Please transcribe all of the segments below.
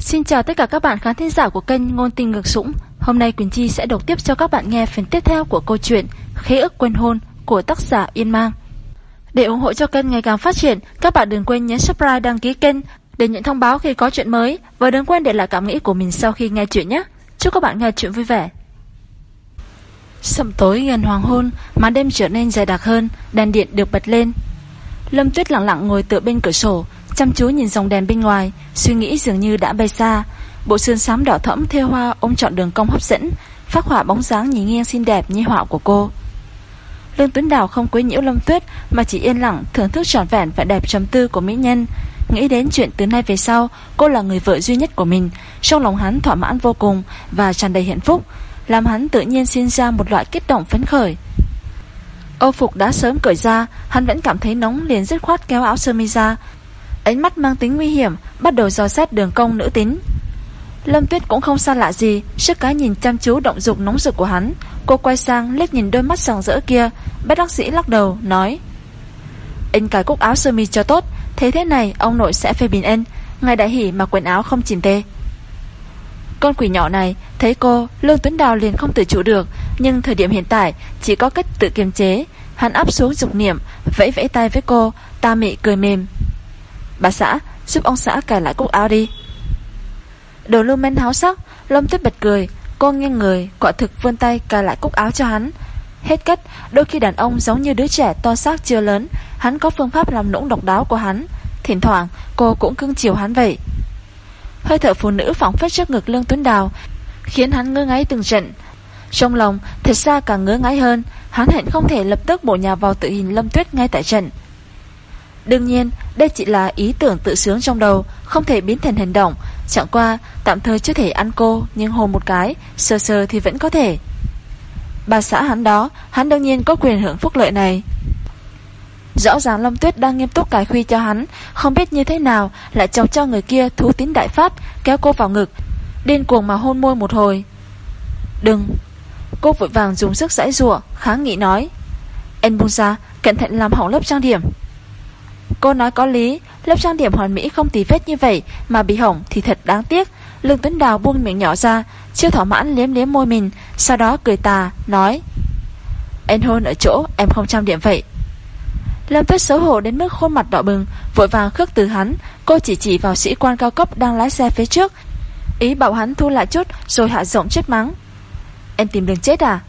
Xin chào tất cả các bạn khán thính giả của kênh Ngôn Tình Ngược Sũng Hôm nay Quỳnh Chi sẽ đọc tiếp cho các bạn nghe phần tiếp theo của câu chuyện Khế ức quên hôn của tác giả Yên Mang. Để ủng hộ cho kênh ngày càng phát triển, Các bạn đừng quên nhấn subscribe, đăng ký kênh Để nhận thông báo khi có chuyện mới. Và đừng quên để lại cảm nghĩ của mình sau khi nghe chuyện nhé. Chúc các bạn nghe chuyện vui vẻ. Sầm tối gần hoàng hôn, Màn đêm trở nên dài đặc hơn, Đèn điện được bật lên. Lâm Tuyết lặng lặng ngồi tựa bên cửa sổ Chăm chú nhìn dòng đèn bên ngoài, Suy nghĩ dường như đã bay xa. Bộ sườn xám đỏ thẫm theo hoa ôm trọn đường cong hấp dẫn, Phát họa bóng dáng nhìn nghiêng xinh đẹp như họa của cô. Lương Tuấn Đào không quấy nhiễu Lâm Tuyết, Mà chỉ yên lặng thưởng thức trọn vẹn vẻ đẹp trầm tư của mỹ nhân. Nghĩ đến chuyện từ nay về sau, Cô là người vợ duy nhất của mình. Trong lòng hắn thỏa mãn vô cùng Và tràn đầy hạnh phúc, Làm hắn tự nhiên sinh ra một loại kích động phấn khởi. Âu phục đã sớm cởi ra, Hắn vẫn cảm thấy nóng liền dứt khoát kéo áo sơ mi ra Ánh mắt mang tính nguy hiểm, Bắt đầu dò xét đường cong nữ tính. Lâm Tuyết cũng không xa lạ gì Sức cái nhìn chăm chú động dục nóng rực của hắn. Cô quay sang liếc nhìn đôi mắt sàng rỡ kia Bất đắc sĩ lắc đầu, nói, Anh cài cúc áo sơ mi cho tốt, Thế thế này ông nội sẽ phê bình anh. Ngài đại hỉ mà quần áo không chỉnh tê. Con quỷ nhỏ này Thấy cô, Lương Tuấn Đào liền không tự chủ được, Nhưng thời điểm hiện tại Chỉ có cách tự kiềm chế. Hắn áp xuống dục niệm, Vẫy vẫy tay với cô, Ta mị cười mềm. Bà xã, giúp ông xã cài lại cúc áo đi. Đồ lưu men háo sắc, Lâm tuyết bật cười. Cô nghiêng người, quả thực vươn tay cài lại cúc áo cho hắn. Hết cách, Đôi khi đàn ông giống như đứa trẻ to xác chưa lớn, Hắn có phương pháp làm nũng độc đáo của hắn. Thỉnh thoảng, cô cũng cưng chiều hắn vậy. Hơi thở phụ nữ phóng phết trước ngực lương tuấn đào, Khiến hắn ngơ ngáy từng trận. Trong lòng, thật ra càng ngơ ngáy hơn. Hắn hẹn không thể lập tức bổ nhà vào tự hình lâm tuyết ngay tại trận. Đương nhiên, đây chỉ là ý tưởng tự sướng trong đầu, không thể biến thành hành động. Chẳng qua, tạm thời chưa thể ăn cô, nhưng hôn một cái, sơ sơ thì vẫn có thể. Bà xã hắn đó, hắn đương nhiên có quyền hưởng phúc lợi này. Rõ ràng Lâm Tuyết đang nghiêm túc cài khuy cho hắn, không biết như thế nào lại chọc cho người kia thú tín đại phát, kéo cô vào ngực, điên cuồng mà hôn môi một hồi. Đừng! Cô vội vàng dùng sức giãy rủa kháng nghị nói. Em buông ra, cẩn thận làm hỏng lớp trang điểm. Cô nói có lý, Lớp trang điểm hoàn mỹ không tí vết như vậy Mà bị hỏng thì thật đáng tiếc. Lương Tuấn Đào buông miệng nhỏ ra Chưa thỏa mãn liếm liếm môi mình, Sau đó cười tà, nói, Em hôn ở chỗ em không trang điểm vậy. Lâm Tuyết xấu hổ đến mức khuôn mặt đỏ bừng, Vội vàng khước từ hắn, Cô chỉ chỉ vào sĩ quan cao cấp đang lái xe phía trước. Ý bảo hắn thu lại chút, Rồi hạ giọng chết mắng, Em tìm đường chết à?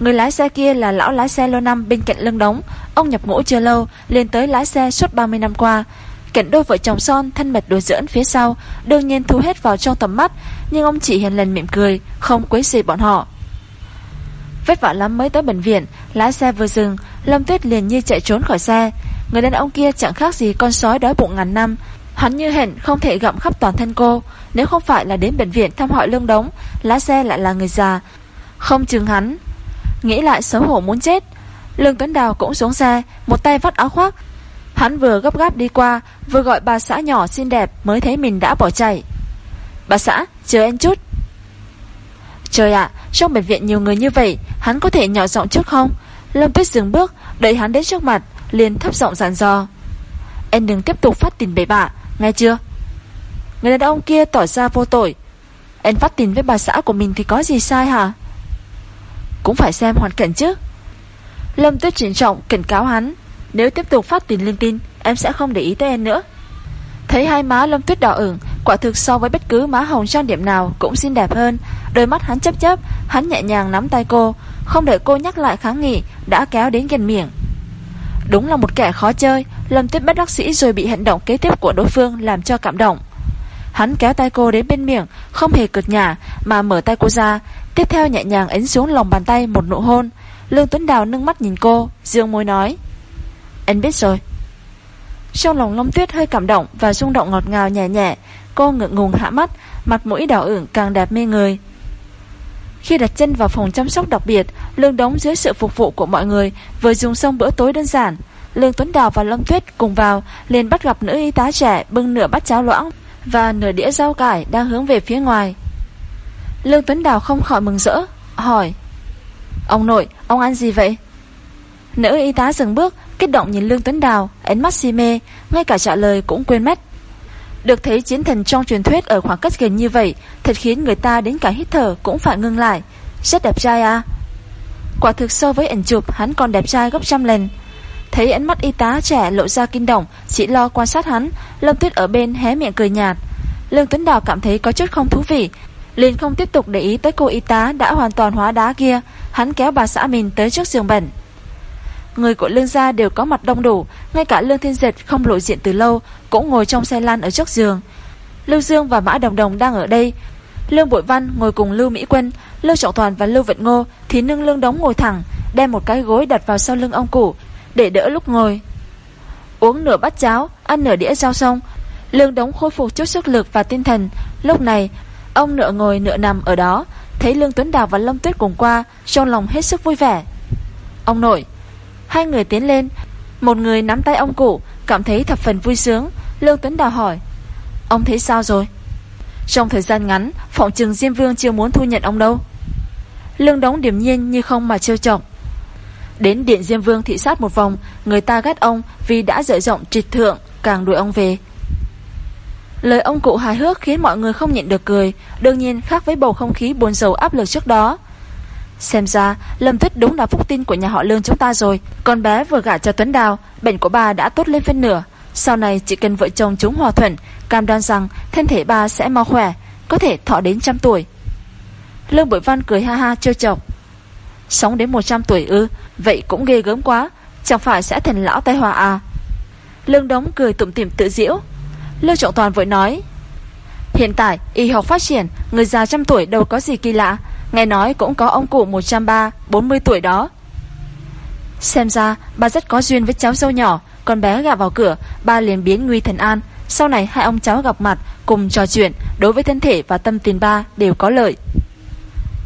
Người lái xe kia là lão lái xe lâu năm bên cạnh lưng đống Ông nhập ngũ chưa lâu lên tới lái xe suốt 30 năm qua. Cảnh đôi vợ chồng son, thân mật đùa dưỡng phía sau, Đương nhiên thu hết vào trong tầm mắt, Nhưng ông chỉ hiền lần mỉm cười, Không quấy gì bọn họ. Vất vả lắm mới tới bệnh viện, Lái xe vừa dừng, Lâm Tuyết liền như chạy trốn khỏi xe. Người đàn ông kia chẳng khác gì con sói đói bụng ngàn năm. Hắn như hẹn không thể gặm khắp toàn thân cô. Nếu không phải là đến bệnh viện thăm hỏi lương đống Lái xe lại là người già. Không chừng hắn Nghĩ lại xấu hổ muốn chết. Lương Tuấn Đào cũng xuống xe, Một tay vắt áo khoác. Hắn vừa gấp gáp đi qua, Vừa gọi bà xã nhỏ xinh đẹp Mới thấy mình đã bỏ chạy. Bà xã, chờ em chút. Trời ạ, trong bệnh viện nhiều người như vậy, Hắn có thể nhỏ giọng chút không? Lâm Tuyết dừng bước, đẩy hắn đến trước mặt, liền thấp giọng dặn dò. Em đừng tiếp tục phát tin bậy bạ, Nghe chưa? Người đàn ông kia tỏ ra vô tội. Em phát tin với bà xã của mình thì có gì sai hả? Cũng phải xem hoàn cảnh chứ. Lâm Tuyết trịnh trọng cảnh cáo hắn, Nếu tiếp tục phát tin linh tin Em sẽ không để ý tới em nữa. Thấy hai má Lâm Tuyết đỏ ửng, Quả thực so với bất cứ má hồng trang điểm nào Cũng xinh đẹp hơn. Đôi mắt hắn chấp chấp, Hắn nhẹ nhàng nắm tay cô, Không đợi cô nhắc lại kháng nghị, Đã kéo đến gần miệng. Đúng là một kẻ khó chơi, Lâm Tuyết bất đắc sĩ rồi bị hành động kế tiếp của đối phương Làm cho cảm động. Hắn kéo tay cô đến bên miệng, Không hề cực nhả, Mà mở tay cô ra. Tiếp theo nhẹ nhàng ấn xuống lòng bàn tay một nụ hôn. Lương Tuấn Đào nâng mắt nhìn cô, Dương môi nói, Anh biết rồi. Trong lòng Long Tuyết hơi cảm động Và rung động ngọt ngào nhẹ nhẹ, Cô ngượng ngùng hạ mắt, Mặt mũi đỏ ửng càng đẹp mê người. Khi đặt chân vào phòng chăm sóc đặc biệt, Lương đóng dưới sự phục vụ của mọi người, Vừa dùng xong bữa tối đơn giản. Lương Tuấn Đào và Lâm Tuyết cùng vào, liền bắt gặp nữ y tá trẻ bưng nửa bát cháo loãng và nửa đĩa rau cải đang hướng về phía ngoài. Lương Tuấn Đào không khỏi mừng rỡ, hỏi Ông nội, ông ăn gì vậy? Nữ y tá dừng bước, kích động nhìn Lương Tuấn Đào, ánh mắt si mê, ngay cả trả lời cũng quên mất. Được thấy chiến thần trong truyền thuyết ở khoảng cách gần như vậy Thật khiến người ta đến cả hít thở cũng phải ngưng lại Rất đẹp trai à Quả thực so với ảnh chụp hắn còn đẹp trai gấp trăm lần Thấy ánh mắt y tá trẻ lộ ra kinh động Chỉ lo quan sát hắn. Lâm Tuyết ở bên hé miệng cười nhạt. Lương Tuấn Đào cảm thấy có chút không thú vị. Liền không tiếp tục để ý tới cô y tá đã hoàn toàn hóa đá kia. Hắn kéo bà xã mình tới trước giường bệnh. Người của lương gia đều có mặt đông đủ, Ngay cả lương thiên diệt không lộ diện từ lâu, Cũng ngồi trong xe lan ở trước giường. Lưu Dương và Mã Đồng Đồng đang ở đây. Lương Bội Văn ngồi cùng Lưu Mỹ Quân, Lưu Trọng Toàn và Lưu Vận Ngô Thì nâng lương đóng ngồi thẳng, Đem một cái gối đặt vào sau lưng ông cụ để đỡ lúc ngồi. Uống nửa bát cháo, Ăn nửa đĩa rau xong, Lương đóng khôi phục chút sức lực và tinh thần. Lúc này, Ông nửa ngồi nửa nằm ở đó, Thấy Lương Tuấn Đào và Lâm Tuyết cùng qua, Trong lòng hết sức vui vẻ. Ông nội, Hai người tiến lên, Một người nắm tay ông cụ, Cảm thấy thập phần vui sướng. Lương Tuấn Đào hỏi, Ông thấy sao rồi? Trong thời gian ngắn Phỏng trừng Diêm Vương chưa muốn thu nhận ông đâu. Lương đóng điểm nhiên như không mà trêu trọng Đến điện Diêm Vương thị sát một vòng, Người ta ghét ông vì đã dở rộng trịch thượng, Càng đuổi ông về. Lời ông cụ hài hước khiến mọi người không nhịn được cười, Đương nhiên khác với bầu không khí buồn dầu áp lực trước đó. Xem ra, Lâm Tuyết đúng là phúc tin của nhà họ Lương chúng ta rồi, Con bé vừa gả cho Tuấn Đào, Bệnh của bà đã tốt lên phân nửa. Sau này chỉ cần vợ chồng chúng hòa thuận, Cam đoan rằng thân thể bà sẽ mau khỏe, Có thể thọ đến trăm tuổi. Lương Bội Văn cười ha ha trêu chọc. Sống đến 100 tuổi ư Vậy cũng ghê gớm quá, Chẳng phải sẽ thành lão tai hòa à? Lương Đống cười tụm tìm tự diễu Lưu Trọng Toàn vội nói, Hiện tại, y học phát triển, Người già trăm tuổi đâu có gì kỳ lạ. Nghe nói cũng có ông cụ 130 40 tuổi đó. Xem ra bà rất có duyên với cháu dâu nhỏ. Con bé gạ vào cửa, Ba liền biến nguy thần an. Sau này hai ông cháu gặp mặt, Cùng trò chuyện, Đối với thân thể và tâm tình ba đều có lợi.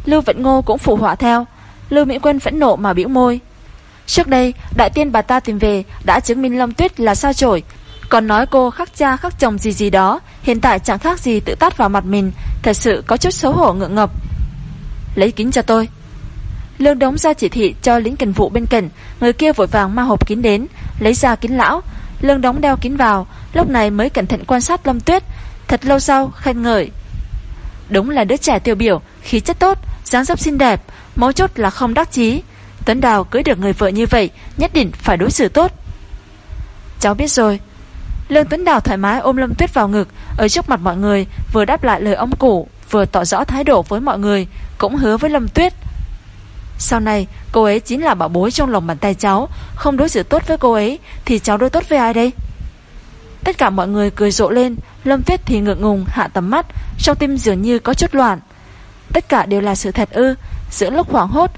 Lưu Vận Ngô cũng phụ họa theo. Lưu Mỹ Quân phẫn nộ mà biểu môi. Trước đây, đại tiên bà ta tìm về Đã chứng minh Lâm Tuyết là sao chổi. Còn nói cô khắc cha khắc chồng gì gì đó, Hiện tại chẳng khác gì tự tát vào mặt mình, Thật sự có chút xấu hổ ngượng ngập. Lấy kính cho tôi. Lương đống ra chỉ thị cho lính cần vụ bên cạnh, Người kia vội vàng mang hộp kính đến, Lấy ra kính lão. Lương đống đeo kính vào, Lúc này mới cẩn thận quan sát Lâm Tuyết. Thật lâu sau, khen ngợi. Đúng là đứa trẻ tiêu biểu, Khí chất tốt, dáng dấp xinh đẹp Mấu chốt là không đắc chí. Tuấn Đào cưới được người vợ như vậy, Nhất định phải đối xử tốt. Cháu biết rồi. Lương Tuấn Đào thoải mái ôm Lâm Tuyết vào ngực, Ở trước mặt mọi người, Vừa đáp lại lời ông cụ, Vừa tỏ rõ thái độ với mọi người, Cũng hứa với Lâm Tuyết. Sau này, cô ấy chính là bảo bối trong lòng bàn tay cháu, Không đối xử tốt với cô ấy, Thì cháu đối tốt với ai đây? Tất cả mọi người cười rộ lên, Lâm Tuyết thì ngượng ngùng hạ tầm mắt, Trong tim dường như có chút loạn. Tất cả đều là sự thật ư Giữa lúc hoảng hốt,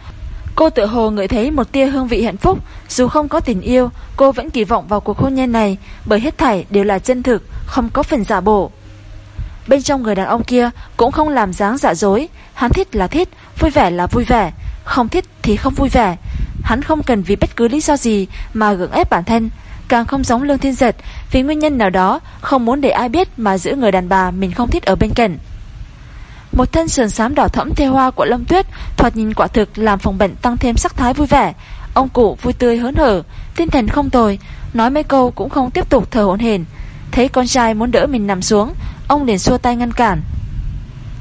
Cô tự hồ ngửi thấy một tia hương vị hạnh phúc. Dù không có tình yêu, Cô vẫn kỳ vọng vào cuộc hôn nhân này, Bởi hết thảy đều là chân thực, Không có phần giả bổ Bên trong người đàn ông kia Cũng không làm dáng giả dối. Hắn thích là thích, Vui vẻ là vui vẻ. Không thích thì không vui vẻ. Hắn không cần vì bất cứ lý do gì Mà gượng ép bản thân. Càng không giống Lương Thiên Giật, Vì nguyên nhân nào đó Không muốn để ai biết Mà giữ người đàn bà mình không thích ở bên cạnh một thân sườn xám đỏ thẫm theo hoa của Lâm Tuyết, thoạt nhìn quả thực làm phòng bệnh tăng thêm sắc thái vui vẻ. Ông cụ vui tươi hớn hở, tinh thần không tồi, nói mấy câu cũng không tiếp tục thở hổn hển. Thấy con trai muốn đỡ mình nằm xuống, ông liền xua tay ngăn cản.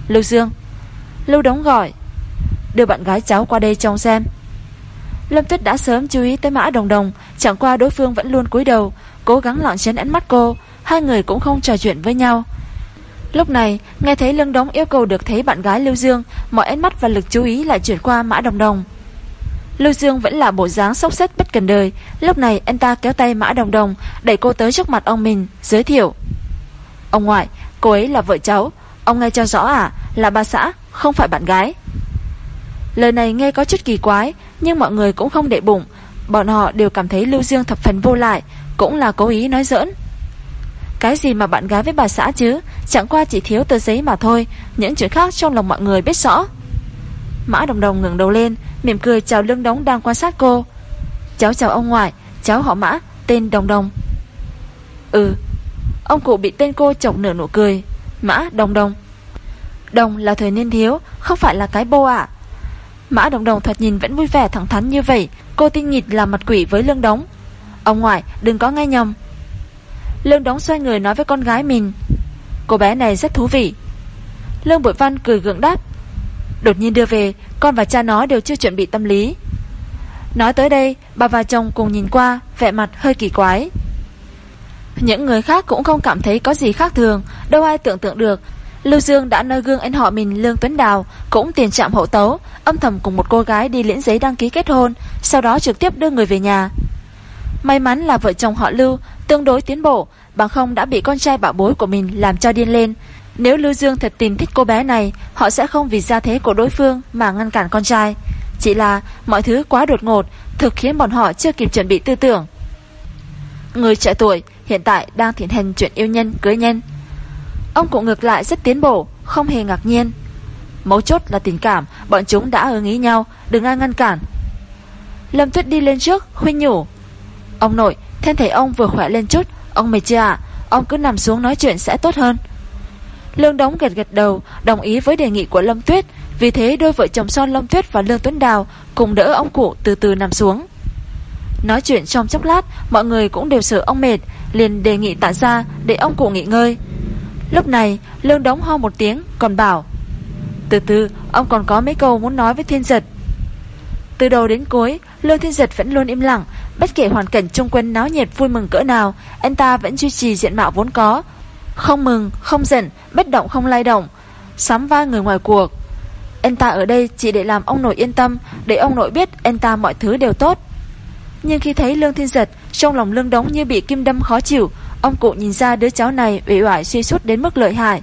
Lưu Dương, Lưu Đống gọi, đưa bạn gái cháu qua đây trông xem. Lâm Tuyết đã sớm chú ý tới Mã Đồng Đồng, chẳng qua đối phương vẫn luôn cúi đầu, cố gắng lặng chén ánh mắt cô, hai người cũng không trò chuyện với nhau. Lúc này, nghe thấy Lương Đống yêu cầu được thấy bạn gái Lưu Dương, mọi ánh mắt và lực chú ý lại chuyển qua Mã Đồng Đồng. Lưu Dương vẫn là bộ dáng sốc xếp bất cần đời, lúc này anh ta kéo tay Mã Đồng Đồng, đẩy cô tới trước mặt ông mình, giới thiệu. Ông ngoại, cô ấy là vợ cháu, ông nghe cho rõ à, là bà xã, không phải bạn gái. Lời này nghe có chút kỳ quái, nhưng mọi người cũng không để bụng, bọn họ đều cảm thấy Lưu Dương thập phần vô lại, cũng là cố ý nói giỡn. Cái gì mà bạn gái với bà xã chứ? Chẳng qua chỉ thiếu tờ giấy mà thôi. Những chuyện khác trong lòng mọi người biết rõ. Mã Đồng Đồng ngừng đầu lên Mỉm cười chào lưng đống đang quan sát cô. Cháu chào ông ngoại Cháu họ Mã, tên Đồng Đồng. Ừ Ông cụ bị tên cô chọc nửa nụ cười. Mã Đồng Đồng. Đồng là thời niên thiếu Không phải là cái bô ạ. Mã Đồng Đồng thật nhìn vẫn vui vẻ thẳng thắn như vậy. Cô tin nghịt là mặt quỷ với lương đống. Ông ngoại đừng có nghe nhầm. Lương đóng xoay người nói với con gái mình. Cô bé này rất thú vị. Lương Bội Văn cười gượng đáp. Đột nhiên đưa về, Con và cha nó đều chưa chuẩn bị tâm lý. Nói tới đây, Bà và chồng cùng nhìn qua, Vẻ mặt hơi kỳ quái. Những người khác cũng không cảm thấy có gì khác thường, Đâu ai tưởng tượng được. Lưu Dương đã nơi gương anh họ mình Lương Tuấn Đào, Cũng tiền trạm hậu tấu, Âm thầm cùng một cô gái đi liễn giấy đăng ký kết hôn, Sau đó trực tiếp đưa người về nhà. May mắn là vợ chồng họ Lưu Tương đối tiến bộ Bằng không đã bị con trai bảo bối của mình làm cho điên lên. Nếu Lưu Dương thật tình thích cô bé này, Họ sẽ không vì gia thế của đối phương Mà ngăn cản con trai. Chỉ là mọi thứ quá đột ngột, Thực khiến bọn họ chưa kịp chuẩn bị tư tưởng. Người trẻ tuổi hiện tại đang thiện hành chuyện yêu nhân, cưới nhân. Ông cụ ngược lại rất tiến bộ, Không hề ngạc nhiên. Mấu chốt là tình cảm, Bọn chúng đã ưng ý nhau, Đừng ai ngăn cản. Lâm Tuyết đi lên trước, khuyên nhủ. Ông nội Thân thể ông vừa khỏe lên chút. Ông mệt chưa ạ? Ông cứ nằm xuống nói chuyện sẽ tốt hơn. Lương Đống gật gật đầu, Đồng ý với đề nghị của Lâm Tuyết. Vì thế đôi vợ chồng son Lâm Tuyết và Lương Tuấn Đào Cùng đỡ ông cụ từ từ nằm xuống. Nói chuyện trong chốc lát, Mọi người cũng đều sợ ông mệt, Liền đề nghị tạ ra để ông cụ nghỉ ngơi. Lúc này, Lương Đống ho một tiếng, Còn bảo, Từ từ, ông còn có mấy câu muốn nói với thiên giật. Từ đầu đến cuối, Lương thiên giật vẫn luôn im lặng Bất kể hoàn cảnh chung quanh náo nhiệt vui mừng cỡ nào Anh ta vẫn duy trì diện mạo vốn có. Không mừng, không giận Bất động không lay động Sắm vai người ngoài cuộc. Anh ta ở đây chỉ để làm ông nội yên tâm Để ông nội biết anh ta mọi thứ đều tốt. Nhưng khi thấy Lương Thiên Giật Trong lòng lương đóng như bị kim đâm khó chịu Ông cụ nhìn ra đứa cháu này ủy oải suy sút đến mức lợi hại.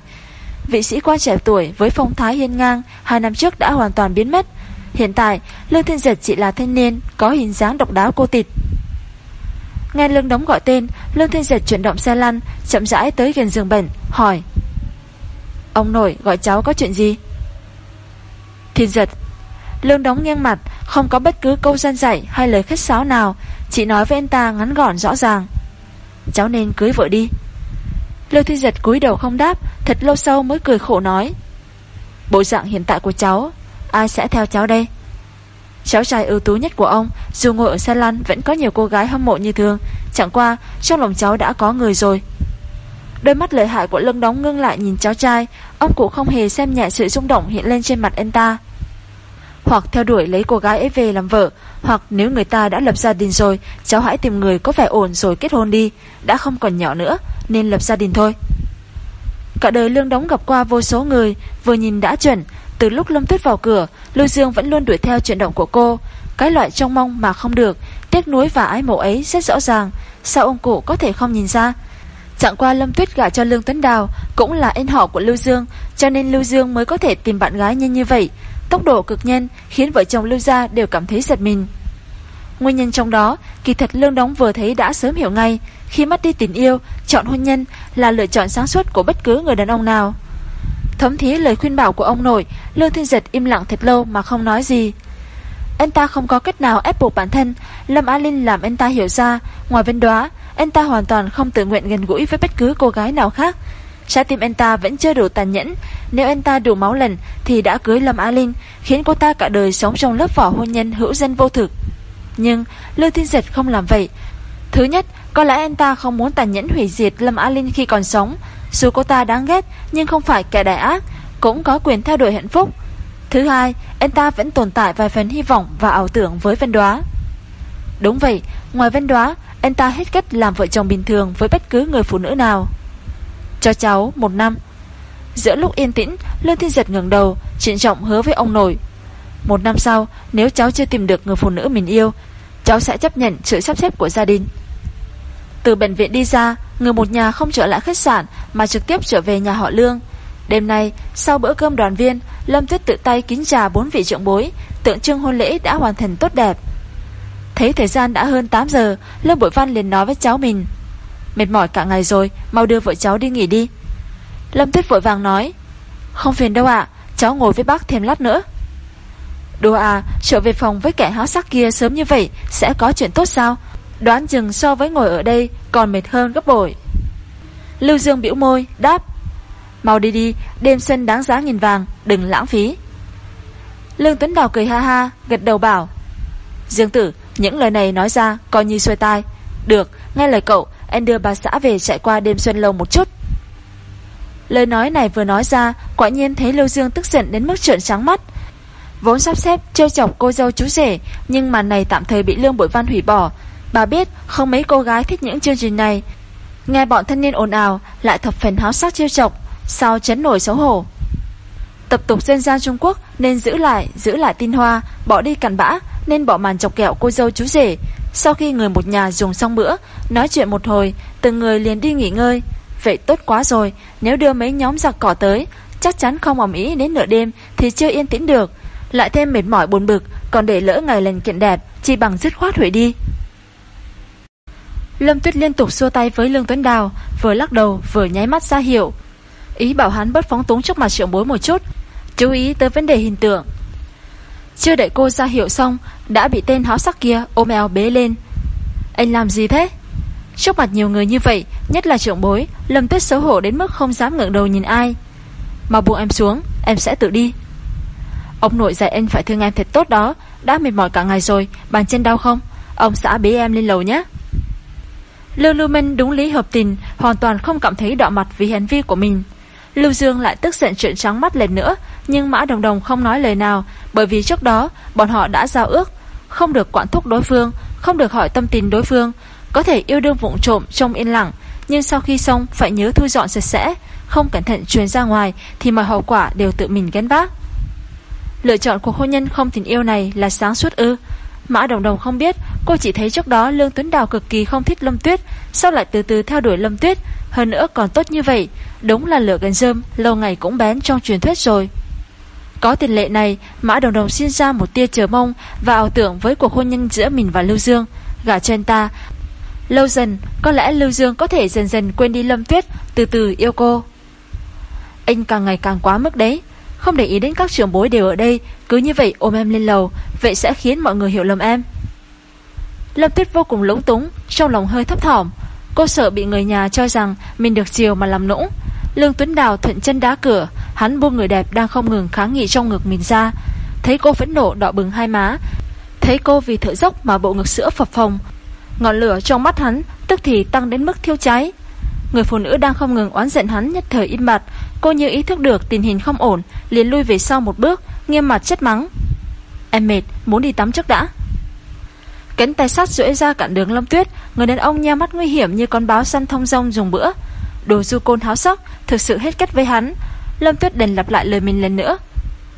Vị sĩ quan trẻ tuổi với phong thái hiên ngang Hai năm trước đã hoàn toàn biến mất Hiện tại, Lương Thiên Giật chỉ là thanh niên, Có hình dáng độc đáo cô tịch Nghe Lương Đống gọi tên, Lương Thiên Giật chuyển động xe lăn, Chậm rãi tới gần giường bệnh, Hỏi. Ông nội, gọi cháu có chuyện gì? Thiên Giật Lương Đống nghiêng mặt, Không có bất cứ câu gian dạy hay lời khách sáo nào, Chỉ nói với anh ta ngắn gọn rõ ràng. Cháu nên cưới vợ đi. Lương Thiên Giật cúi đầu không đáp, Thật lâu sau mới cười khổ nói. Bộ dạng hiện tại của cháu Ai sẽ theo cháu đây? Cháu trai ưu tú nhất của ông, Dù ngồi ở xe lăn vẫn có nhiều cô gái hâm mộ như thường. Chẳng qua, trong lòng cháu đã có người rồi. Đôi mắt lợi hại của lưng đóng ngưng lại nhìn cháu trai. Ông cụ không hề xem nhẹ sự rung động hiện lên trên mặt anh ta. Hoặc theo đuổi lấy cô gái ấy về làm vợ, Hoặc nếu người ta đã lập gia đình rồi, Cháu hãy tìm người có vẻ ổn rồi kết hôn đi. Đã không còn nhỏ nữa, Nên lập gia đình thôi. Cả đời lương đóng gặp qua vô số người, Vừa nhìn đã chuẩn từ lúc Lâm Tuyết vào cửa, Lưu Dương vẫn luôn đuổi theo chuyển động của cô. Cái loại trông mong mà không được, tiếc nuối và ái mộ ấy rất rõ ràng. Sao ông cụ có thể không nhìn ra? Chẳng qua Lâm Tuyết gả cho Lương Tuấn Đào cũng là em họ của Lưu Dương, cho nên Lưu Dương mới có thể tìm bạn gái nhanh như vậy. Tốc độ cực nhanh khiến vợ chồng Lưu gia đều cảm thấy giật mình. Nguyên nhân trong đó, kỳ thật Lương Đóng vừa thấy đã sớm hiểu ngay, khi mất đi tình yêu, chọn hôn nhân là lựa chọn sáng suốt của bất cứ người đàn ông nào. Thấm thía lời khuyên bảo của ông nội Lương Thiên Giật im lặng thật lâu mà không nói gì. Anh ta không có cách nào ép buộc bản thân, Lâm Á Linh làm anh ta hiểu ra. Ngoài vấn đoá, Anh ta hoàn toàn không tự nguyện gần gũi với bất cứ cô gái nào khác. Trái tim anh ta vẫn chưa đủ tàn nhẫn. Nếu anh ta đủ máu lần Thì đã cưới Lâm Á Linh, Khiến cô ta cả đời sống trong lớp vỏ hôn nhân hữu dân vô thực. Nhưng Lương Thiên Giật không làm vậy. Thứ nhất, Có lẽ anh ta không muốn tàn nhẫn hủy diệt Lâm Á Linh khi còn sống dù cô ta đáng ghét nhưng không phải kẻ đại ác, cũng có quyền theo đuổi hạnh phúc. Thứ hai, anh ta vẫn tồn tại vài phần hy vọng và ảo tưởng với Vân Đoá. Đúng vậy, ngoài Vân Đoá, anh ta hết cách làm vợ chồng bình thường với bất cứ người phụ nữ nào. Cho cháu một năm. Giữa lúc yên tĩnh, Lương Thiên Giật ngừng đầu, trịnh trọng hứa với ông nội. Một năm sau, nếu cháu chưa tìm được người phụ nữ mình yêu, cháu sẽ chấp nhận sự sắp xếp của gia đình. Từ bệnh viện đi ra, người một nhà không trở lại khách sạn mà trực tiếp trở về nhà họ Lương. Đêm nay, sau bữa cơm đoàn viên, Lâm Tuyết tự tay kính trà bốn vị trưởng bối, tượng trưng hôn lễ đã hoàn thành tốt đẹp. Thấy thời gian đã hơn 8 giờ, Lâm Bội Văn liền nói với cháu mình. Mệt mỏi cả ngày rồi, mau đưa vợ cháu đi nghỉ đi. Lâm Tuyết vội vàng nói. Không phiền đâu ạ, cháu ngồi với bác thêm lát nữa. Đùa à, trở về phòng với kẻ háo sắc kia sớm như vậy sẽ có chuyện tốt sao? Đoán chừng so với ngồi ở đây Còn mệt hơn gấp bội. Lưu Dương biểu môi, đáp, Mau đi đi, đêm xuân đáng giá nghìn vàng, Đừng lãng phí. Lương Tuấn Đào cười ha ha, gật đầu bảo, Dương tử, những lời này nói ra Coi như xuôi tai. Được, nghe lời cậu, em đưa bà xã về chạy qua đêm xuân lâu một chút. Lời nói này vừa nói ra, Quả nhiên thấy Lưu Dương tức giận đến mức trợn trắng mắt. Vốn sắp xếp trêu chọc cô dâu chú rể, Nhưng màn này tạm thời bị Lương Bội Văn hủy bỏ Bà biết không mấy cô gái thích những chương trình này. Nghe bọn thanh niên ồn ào, Lại thập phần háo sắc trêu chọc Sao chấn nổi xấu hổ. Tập tục dân gian Trung Quốc nên giữ lại Giữ lại tin hoa, Bỏ đi cặn bã, Nên bỏ màn chọc kẹo cô dâu chú rể. Sau khi người một nhà dùng xong bữa, Nói chuyện một hồi, Từng người liền đi nghỉ ngơi. Vậy tốt quá rồi, Nếu đưa mấy nhóm giặc cỏ tới, Chắc chắn không ẩm ý đến nửa đêm Thì chưa yên tĩnh được. Lại thêm mệt mỏi buồn bực, Còn để lỡ ngày lần kiện đẹp Chỉ bằng dứt khoát hủy đi. Lâm Tuyết liên tục xua tay với Lương Tuấn Đào, Vừa lắc đầu, vừa nháy mắt ra hiệu. Ý bảo hắn bớt phóng túng trước mặt trưởng bối một chút, Chú ý tới vấn đề hình tượng. Chưa đợi cô ra hiệu xong, Đã bị tên háo sắc kia ôm eo bế lên. Anh làm gì thế? Trước mặt nhiều người như vậy, Nhất là trưởng bối, Lâm tuyết xấu hổ đến mức không dám ngẩng đầu nhìn ai. Mà buông em xuống, Em sẽ tự đi. Ông nội dạy anh phải thương em thật tốt đó, Đã mệt mỏi cả ngày rồi, Bàn chân đau không? Ông xã bế em lên lầu nhé. Lưu Lưu Minh đúng lý hợp tình, Hoàn toàn không cảm thấy đỏ mặt vì hành vi của mình. Lưu Dương lại tức giận chuyện trắng mắt lần nữa, Nhưng Mã Đồng Đồng không nói lời nào, Bởi vì trước đó, bọn họ đã giao ước, Không được quản thúc đối phương, Không được hỏi tâm tình đối phương, Có thể yêu đương vụng trộm trong yên lặng, Nhưng sau khi xong phải nhớ thu dọn sạch sẽ, Không cẩn thận truyền ra ngoài Thì mọi hậu quả đều tự mình gánh vác. Lựa chọn cuộc hôn nhân không tình yêu này Là sáng suốt ư? Mã Đồng Đồng không biết Cô chỉ thấy trước đó Lương Tuấn Đào cực kỳ không thích Lâm Tuyết Sao lại từ từ theo đuổi Lâm Tuyết. Hơn nữa còn tốt như vậy, Đúng là lửa gần rơm, Lâu ngày cũng bén trong truyền thuyết rồi. Có tiền lệ này, Mã Đồng Đồng xin ra một tia chờ mong Và ảo tưởng với cuộc hôn nhân giữa mình và Lưu Dương. Gả trên ta, Lâu dần, có lẽ Lưu Dương có thể dần dần quên đi Lâm Tuyết, Từ từ yêu cô. Anh càng ngày càng quá mức đấy, Không để ý đến các trưởng bối đều ở đây, Cứ như vậy ôm em lên lầu, Vậy sẽ khiến mọi người hiểu lầm em. Lâm Tuyết vô cùng lúng túng Trong lòng hơi thấp thỏm. Cô sợ bị người nhà cho rằng Mình được chiều mà làm nũng. Lương Tuấn Đào thuận chân đá cửa Hắn buông người đẹp đang không ngừng kháng nghị trong ngực mình ra. Thấy cô phẫn nộ đỏ bừng hai má. Thấy cô vì thở dốc mà bộ ngực sữa phập phồng. Ngọn lửa trong mắt hắn Tức thì tăng đến mức thiêu cháy. Người phụ nữ đang không ngừng oán giận hắn nhất thời im mặt, Cô như ý thức được tình hình không ổn liền lui về sau một bước Nghiêm mặt chất mắng. Em mệt muốn đi tắm trước đã. Cánh tay sắt duỗi ra cản đường Lâm Tuyết, Người đàn ông nheo mắt nguy hiểm như con báo săn thông rông dùng bữa. Đồ du côn háo sắc, Thực sự hết cách với hắn. Lâm Tuyết đành lặp lại lời mình lần nữa.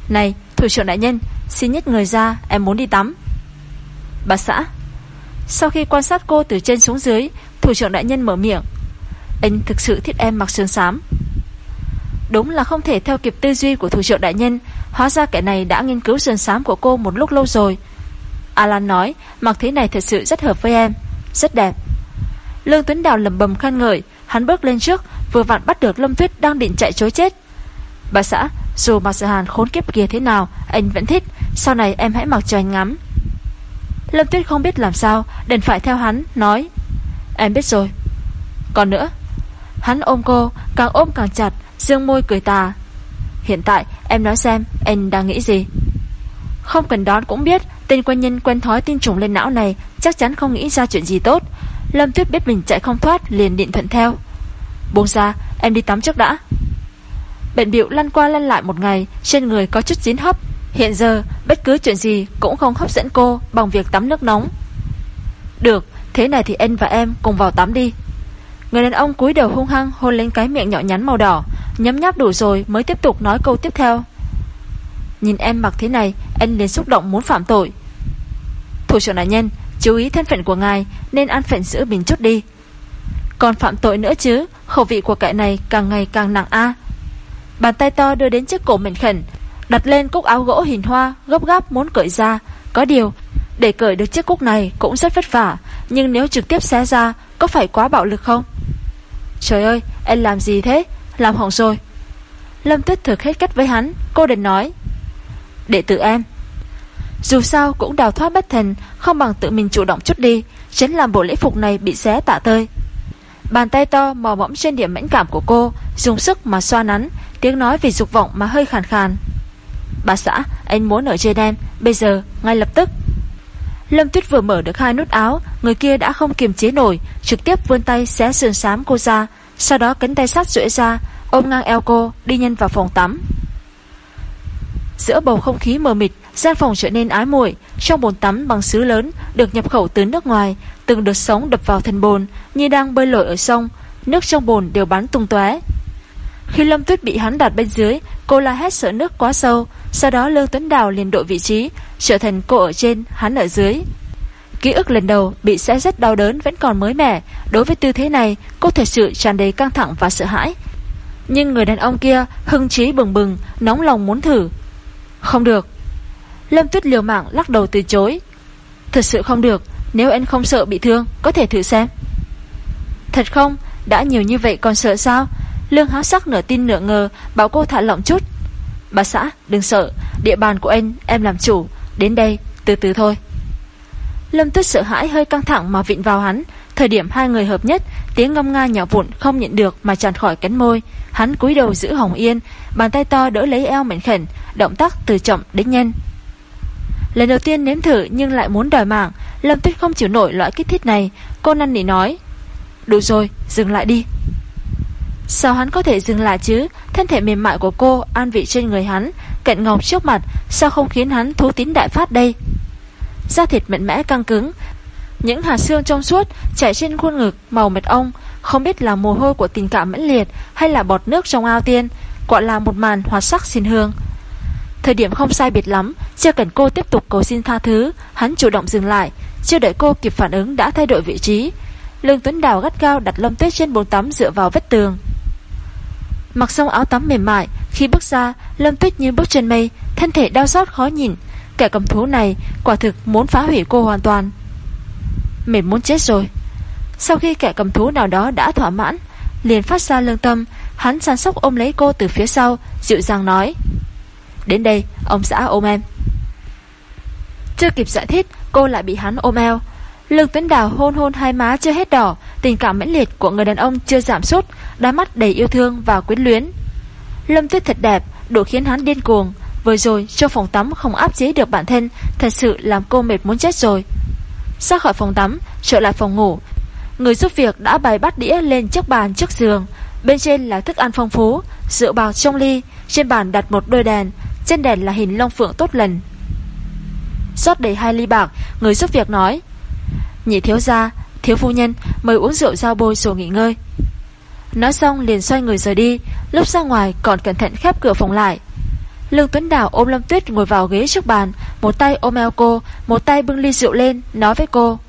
Này, thủ trưởng đại nhân, Xin nhất người ra, em muốn đi tắm. Bà xã. Sau khi quan sát cô từ trên xuống dưới, Thủ trưởng đại nhân mở miệng. Anh thực sự thích em mặc sườn xám. Đúng là không thể theo kịp tư duy của thủ trưởng đại nhân. Hóa ra kẻ này đã nghiên cứu sườn xám của cô một lúc lâu rồi. Alan nói, Mặc thế này thật sự rất hợp với em. Rất đẹp. Lương Tuấn Đào lầm bầm khen ngợi, Hắn bước lên trước, Vừa vặn bắt được Lâm Tuyết đang định chạy chối chết. Bà xã, Dù mặc sợ hàn khốn kiếp kia thế nào, Anh vẫn thích, Sau này em hãy mặc cho anh ngắm. Lâm Tuyết không biết làm sao, Đành phải theo hắn, Nói, Em biết rồi. Còn nữa, Hắn ôm cô, Càng ôm càng chặt, Dương môi cười tà, Hiện tại em nói xem, Anh đang nghĩ gì? Không cần đón cũng biết Tên quân nhân quen thói tin trùng lên não này, Chắc chắn không nghĩ ra chuyện gì tốt. Lâm Tuyết biết mình chạy không thoát, liền điện thuận theo. Buông ra, em đi tắm trước đã. Bệnh biểu lăn qua lăn lại một ngày, Trên người có chút dín hấp. Hiện giờ, bất cứ chuyện gì cũng không hấp dẫn cô Bằng việc tắm nước nóng. Được, thế này thì anh và em cùng vào tắm đi. Người đàn ông cúi đầu hung hăng Hôn lên cái miệng nhỏ nhắn màu đỏ, Nhấm nháp đủ rồi mới tiếp tục nói câu tiếp theo. Nhìn em mặc thế này, Anh liền xúc động muốn phạm tội. Thủ trưởng đại nhân, Chú ý thân phận của ngài, Nên ăn phận giữ bình chút đi. Còn phạm tội nữa chứ, Khẩu vị của kẻ này càng ngày càng nặng a. Bàn tay to đưa đến chiếc cổ mệnh khẩn, Đặt lên cúc áo gỗ hình hoa, Gấp gáp muốn cởi ra. Có điều, Để cởi được chiếc cúc này cũng rất vất vả, Nhưng nếu trực tiếp xé ra, Có phải quá bạo lực không? Trời ơi, anh làm gì thế? Làm hỏng rồi. Lâm tuyết thực hết cách với hắn, Cô định nói. Đệ tử em Dù sao cũng đào thoát bất thành Không bằng tự mình chủ động chút đi Chính làm bộ lễ phục này bị xé tạ tơi. Bàn tay to mò mẫm trên điểm mẫn cảm của cô Dùng sức mà xoa nắn Tiếng nói vì dục vọng mà hơi khàn khàn. Bà xã anh muốn ở trên đen Bây giờ ngay lập tức. Lâm Tuyết vừa mở được hai nút áo Người kia đã không kiềm chế nổi Trực tiếp vươn tay xé sườn xám cô ra Sau đó cánh tay sát rưỡi ra ôm ngang eo cô, đi nhanh vào phòng tắm. Giữa bầu không khí mờ mịt, gian phòng trở nên ái muội. Trong bồn tắm bằng sứ lớn, được nhập khẩu từ nước ngoài, từng đợt sóng đập vào thân bồn, như đang bơi lội ở sông. Nước trong bồn đều bắn tung tóe. Khi Lâm Tuyết bị hắn đặt bên dưới, cô la hét sợ nước quá sâu. Sau đó Lương Tuấn Đào liền đổi vị trí, trở thành cô ở trên, hắn ở dưới. Ký ức lần đầu bị sẽ rất đau đớn vẫn còn mới mẻ. Đối với tư thế này, cô thật sự tràn đầy căng thẳng và sợ hãi. Nhưng người đàn ông kia hưng trí bừng bừng, nóng lòng muốn thử. Không được. Lâm Tuyết liều mạng lắc đầu từ chối. Thật sự không được, nếu anh không sợ bị thương, có thể thử xem. Thật không, đã nhiều như vậy còn sợ sao? Lương háo sắc nửa tin nửa ngờ, bảo cô thả lỏng chút. Bà xã, đừng sợ, địa bàn của anh, em làm chủ, đến đây, từ từ thôi. Lâm Tuyết sợ hãi hơi căng thẳng mà vịn vào hắn, thời điểm hai người hợp nhất, tiếng ngâm nga nhỏ vụn không nhịn được mà tràn khỏi cánh môi. Hắn cúi đầu giữ Hồng Yên, bàn tay to đỡ lấy eo mảnh khẩn, động tác từ chậm đến nhanh. Lần đầu tiên nếm thử nhưng lại muốn đòi mạng, Lâm Tuyết không chịu nổi loại kích thích này, cô năn nỉ nói: "Đủ rồi, dừng lại đi." Sao hắn có thể dừng lại chứ Thân thể mềm mại của cô an vị trên người hắn Cận ngọc trước mặt Sao không khiến hắn thú tín đại phát đây Da thịt mạnh mẽ căng cứng những hạt xương trong suốt Chảy trên khuôn ngực màu mật ong, Không biết là mồ hôi của tình cảm mãnh liệt Hay là bọt nước trong ao tiên Quả là một màn hoạt sắc xin hương. Thời điểm không sai biệt lắm, Chưa cần cô tiếp tục cầu xin tha thứ, Hắn chủ động dừng lại, Chưa đợi cô kịp phản ứng đã thay đổi vị trí. Lương Tuấn Đào gắt gao đặt lâm tuyết trên bồn tắm dựa vào vết tường. Mặc xong áo tắm mềm mại, Khi bước ra Lâm Tuyết như bước trên mây, Thân thể đau xót khó nhìn. Kẻ cầm thú này quả thực muốn phá hủy cô hoàn toàn. Mệt muốn chết rồi. Sau khi kẻ cầm thú nào đó đã thỏa mãn, Liền phát ra lương tâm, Hắn săn sóc ôm lấy cô từ phía sau, Dịu dàng nói, Đến đây, ông xã ôm em. Chưa kịp giải thích, Cô lại bị hắn ôm eo. Lương Tuấn Đào hôn hôn hai má chưa hết đỏ, Tình cảm mãnh liệt của người đàn ông chưa giảm sút Đá mắt đầy yêu thương và quyến luyến. Lâm tuyết thật đẹp, Đủ khiến hắn điên cuồng, Vừa rồi trong phòng tắm không áp chế được bản thân, Thật sự làm cô mệt muốn chết rồi. Ra khỏi phòng tắm Trở lại phòng ngủ. Người giúp việc đã bày bát đĩa lên chiếc bàn trước giường. Bên trên là thức ăn phong phú Rượu bào trong ly Trên bàn đặt một đôi đèn Trên đèn là hình long phượng tốt lần rót đầy hai ly bạc Người giúp việc nói Nhị thiếu gia, thiếu phu nhân Mời uống rượu giao bôi rồi nghỉ ngơi. Nói xong liền xoay người rời đi Lúc ra ngoài còn cẩn thận khép cửa phòng lại. Lương Tuấn Đào ôm Lâm Tuyết ngồi vào ghế trước bàn, Một tay ôm eo cô, Một tay bưng ly rượu lên, Nói với cô.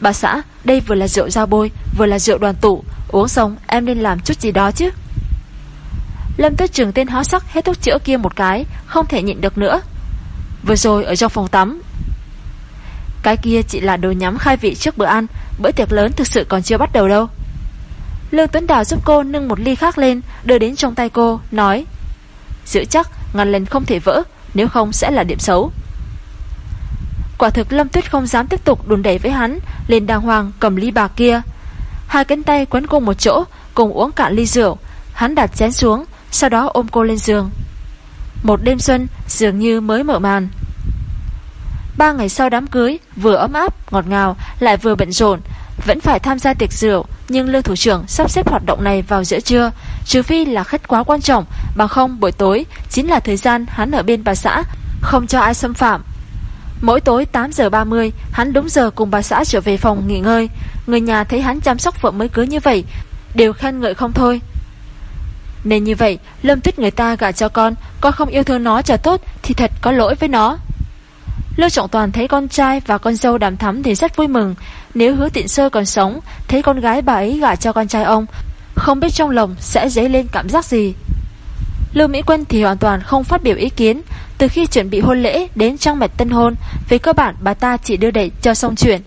Bà xã, đây vừa là rượu giao bôi, Vừa là rượu đoàn tụ, Uống xong em nên làm chút gì đó chứ. Lâm Tuyết trường tên hó sắc hết thuốc chữa kia một cái, Không thể nhịn được nữa. Vừa rồi ở trong phòng tắm. Cái kia chỉ là đồ nhắm khai vị trước bữa ăn, Bữa tiệc lớn thực sự còn chưa bắt đầu đâu. Lương Tuấn Đào giúp cô nâng một ly khác lên, Đưa đến trong tay cô, Nói, Giữ chắc ngàn lên không thể vỡ Nếu không sẽ là điểm xấu. Quả thực Lâm Tuyết không dám tiếp tục đùn đẩy với hắn Lên đàng hoàng cầm ly bạc kia. Hai cánh tay quấn cô một chỗ Cùng uống cạn ly rượu Hắn đặt chén xuống Sau đó ôm cô lên giường. Một đêm xuân dường như mới mở màn. Ba ngày sau đám cưới Vừa ấm áp, ngọt ngào Lại vừa bận rộn vẫn phải tham gia tiệc rượu, Nhưng lương thủ trưởng sắp xếp hoạt động này vào giữa trưa, Trừ phi là khách quá quan trọng Bằng không, buổi tối Chính là thời gian hắn ở bên bà xã, Không cho ai xâm phạm. Mỗi tối 8 giờ 30 Hắn đúng giờ cùng bà xã trở về phòng nghỉ ngơi. Người nhà thấy hắn chăm sóc vợ mới cưới như vậy, Đều khen ngợi không thôi. Nên như vậy, Lâm tuyết người ta gả cho con Con không yêu thương nó cho tốt Thì thật có lỗi với nó. Lưu Trọng Toàn thấy con trai và con dâu đàm thắm thì rất vui mừng. Nếu hứa tiện sơ còn sống, thấy con gái bà ấy gả cho con trai ông, không biết trong lòng sẽ dấy lên cảm giác gì. Lưu Mỹ Quân thì hoàn toàn không phát biểu ý kiến. Từ khi chuẩn bị hôn lễ đến trang mạch tân hôn, về cơ bản bà ta chỉ đưa đẩy cho xong chuyện.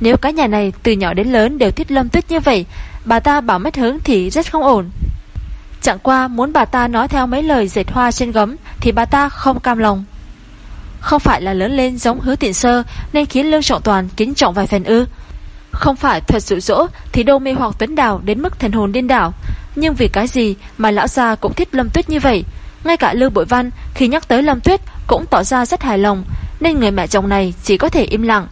Nếu cái nhà này từ nhỏ đến lớn đều thích lâm tuyết như vậy, bà ta bảo mất hướng thì rất không ổn. Chẳng qua muốn bà ta nói theo mấy lời dệt hoa trên gấm thì bà ta không cam lòng. Không phải là lớn lên giống hứa tiện sơ Nên khiến Lương Trọng Toàn kính trọng vài phần ư. Không phải thuật dụ dỗ, Thì đâu mê hoặc Tuấn Đào đến mức thần hồn điên đảo. Nhưng vì cái gì mà lão gia cũng thích Lâm Tuyết như vậy? Ngay cả Lưu Bội Văn Khi nhắc tới Lâm Tuyết cũng tỏ ra rất hài lòng, Nên người mẹ chồng này chỉ có thể im lặng.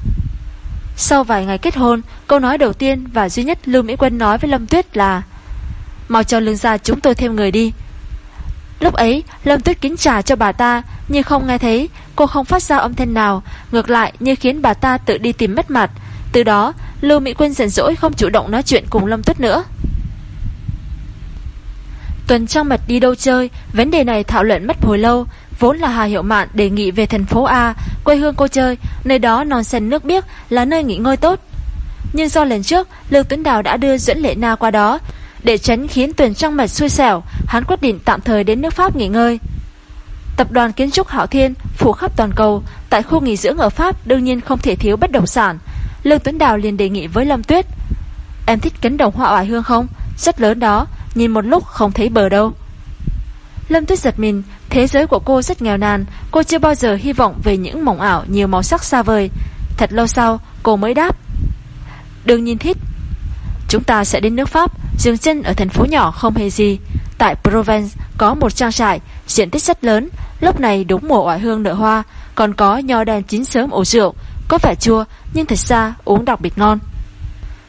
Sau vài ngày kết hôn, Câu nói đầu tiên và duy nhất Lưu Mỹ Quân nói với Lâm Tuyết là, Mau cho lương gia chúng tôi thêm người đi. Lúc ấy, Lâm Tuyết kính trà cho bà ta, Nhưng không nghe thấy Cô không phát ra âm thanh nào, Ngược lại như khiến bà ta tự đi tìm mất mặt. Từ đó, Lưu Mỹ Quyên giận dỗi không chủ động nói chuyện cùng Lâm Tuyết nữa. Tuần trong mật đi đâu chơi? Vấn đề này thảo luận mất hồi lâu. Vốn là Hà Hiệu Mạn đề nghị về thành phố A, Quê hương cô chơi. Nơi đó non xanh nước biếc là nơi nghỉ ngơi tốt. Nhưng do lần trước, lưu Tuấn Đào đã đưa Duẫn Lệ Na qua đó Để tránh khiến Tuần trong mật xui xẻo. Hắn quyết định tạm thời đến nước Pháp nghỉ ngơi. Tập đoàn kiến trúc Hạo Thiên phủ khắp toàn cầu, Tại khu nghỉ dưỡng ở Pháp đương nhiên không thể thiếu bất động sản. Lương Tuấn Đào liền đề nghị với Lâm Tuyết, Em thích cánh đồng hoa oải hương không? Rất lớn đó, Nhìn một lúc không thấy bờ đâu. Lâm Tuyết giật mình, Thế giới của cô rất nghèo nàn, Cô chưa bao giờ hy vọng về những mộng ảo Nhiều màu sắc xa vời. Thật lâu sau, cô mới đáp Đừng nhìn thích. Chúng ta sẽ đến nước Pháp, Dừng chân ở thành phố nhỏ không hề gì, Tại Provence có một trang trại, Diện tích rất lớn, Lúc này đúng mùa oải hương nở hoa, Còn có nho đen chín sớm ổ rượu, Có vẻ chua, nhưng thật ra uống đặc biệt ngon.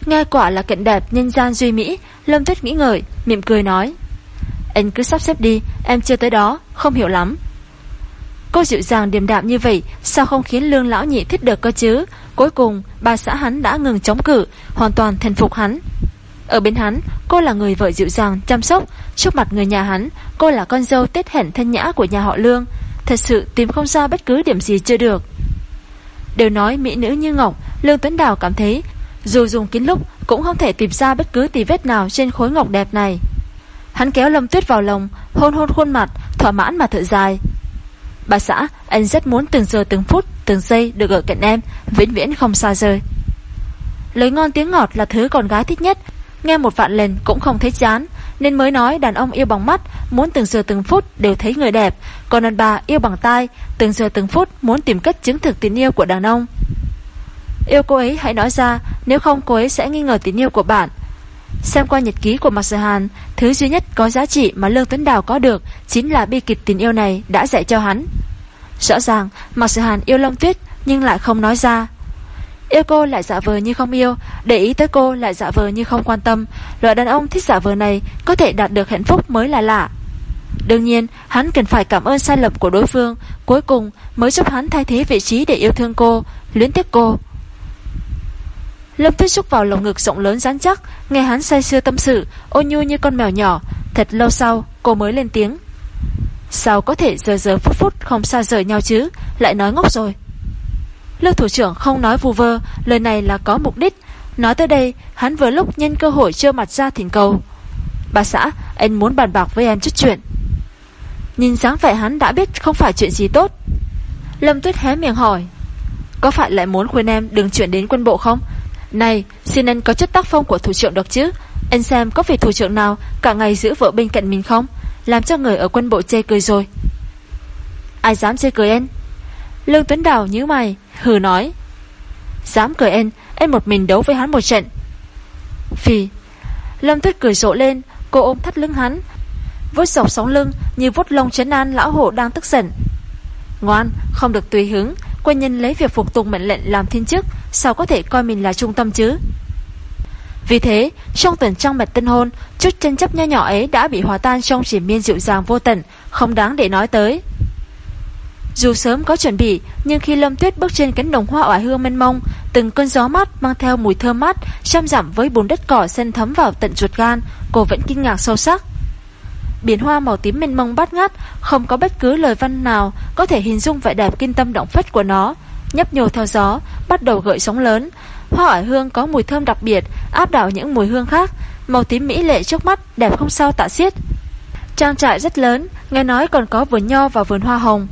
Nghe quả là cận đẹp nhân gian duy mỹ, Lâm Tuyết nghĩ ngợi, Mỉm cười nói, Anh cứ sắp xếp đi, Em chưa tới đó, Không hiểu lắm. Cô dịu dàng điềm đạm như vậy, Sao không khiến lương lão nhị thích được cơ chứ? Cuối cùng bà xã hắn đã ngừng chống cự, Hoàn toàn thành phục hắn. Ở bên hắn, cô là người vợ dịu dàng, chăm sóc. Trước mặt người nhà hắn, Cô là con dâu tết hẹn thân nhã của nhà họ lương. Thật sự tìm không ra bất cứ điểm gì chưa được. Đều nói mỹ nữ như ngọc, Lương Tuấn Đào cảm thấy, Dù dùng kín lúc, cũng không thể tìm ra bất cứ tì vết nào trên khối ngọc đẹp này. Hắn kéo Lâm Tuyết vào lòng, Hôn hôn khuôn mặt, Thỏa mãn mà thở dài. Bà xã, anh rất muốn từng giờ từng phút, Từng giây được ở cạnh em, Vĩnh viễn không xa rời. Lời ngon tiếng ngọt là thứ con gái thích nhất Nghe một vạn lần cũng không thấy chán, Nên mới nói đàn ông yêu bằng mắt, Muốn từng giờ từng phút đều thấy người đẹp. Còn đàn bà yêu bằng tai, Từng giờ từng phút muốn tìm cách chứng thực tình yêu của đàn ông. Yêu cô ấy hãy nói ra, Nếu không cô ấy sẽ nghi ngờ tình yêu của bạn. Xem qua nhật ký của Mạc Sở Hàn, Thứ duy nhất có giá trị mà Lương Tuấn Đào có được Chính là bi kịch tình yêu này đã dạy cho hắn. Rõ ràng, Mạc Sở Hàn yêu Long Tuyết Nhưng lại không nói ra. Yêu cô lại giả vờ như không yêu, Để ý tới cô lại giả vờ như không quan tâm. Loại đàn ông thích giả vờ này Có thể đạt được hạnh phúc mới là lạ. Đương nhiên, hắn cần phải cảm ơn sai lầm của đối phương, Cuối cùng mới giúp hắn thay thế vị trí để yêu thương cô, Luyến tiếc cô. Lâm Tuyết xúc vào lồng ngực rộng lớn rắn chắc, Nghe hắn say sưa tâm sự, Ôn nhu như con mèo nhỏ. Thật lâu sau, cô mới lên tiếng. Sao có thể giờ giờ phút phút không xa rời nhau chứ? Lại nói ngốc rồi. Lương thủ trưởng không nói vù vơ, Lời này là có mục đích. Nói tới đây, hắn vừa lúc nhân cơ hội trơ mặt ra thỉnh cầu. Bà xã, Anh muốn bàn bạc với em chút chuyện. Nhìn dáng vẻ hắn đã biết không phải chuyện gì tốt. Lâm Tuyết hé miệng hỏi, Có phải lại muốn khuyên em đừng chuyển đến quân bộ không? Này, xin anh có chút tác phong của thủ trưởng được chứ. Anh xem có vị thủ trưởng nào Cả ngày giữ vợ bên cạnh mình không? Làm cho người ở quân bộ chê cười rồi. Ai dám chê cười anh? Lương Tuấn Đào nhíu mày Hừ nói Dám cười em em một mình đấu với hắn một trận phi Lâm Tuyết cười rộ lên Cô ôm thắt lưng hắn Vốt dọc sóng lưng như vốt lông chấn an lão hổ đang tức giận. Ngoan, không được tùy hứng, quân nhân lấy việc phục tùng mệnh lệnh làm thiên chức, sao có thể coi mình là trung tâm chứ? Vì thế, trong tuần trăng mật tân hôn, chút tranh chấp nho nhỏ ấy đã bị hòa tan trong chỉ miên dịu dàng vô tận, không đáng để nói tới. Dù sớm có chuẩn bị, nhưng khi Lâm Tuyết bước trên cánh đồng hoa oải hương mênh mông, từng cơn gió mát mang theo mùi thơm mát, trăm dặm với bùn đất cỏ xen thấm vào tận ruột gan, cô vẫn kinh ngạc sâu sắc. Biển hoa màu tím mênh mông bát ngát, không có bất cứ lời văn nào có thể hình dung vẻ đẹp kinh tâm động phách của nó. Nhấp nhô theo gió, bắt đầu gợi sóng lớn. Hoa oải hương có mùi thơm đặc biệt, áp đảo những mùi hương khác. Màu tím mỹ lệ trước mắt, đẹp không sao tả xiết. Trang trại rất lớn, nghe nói còn có vườn nho và vườn hoa hồng.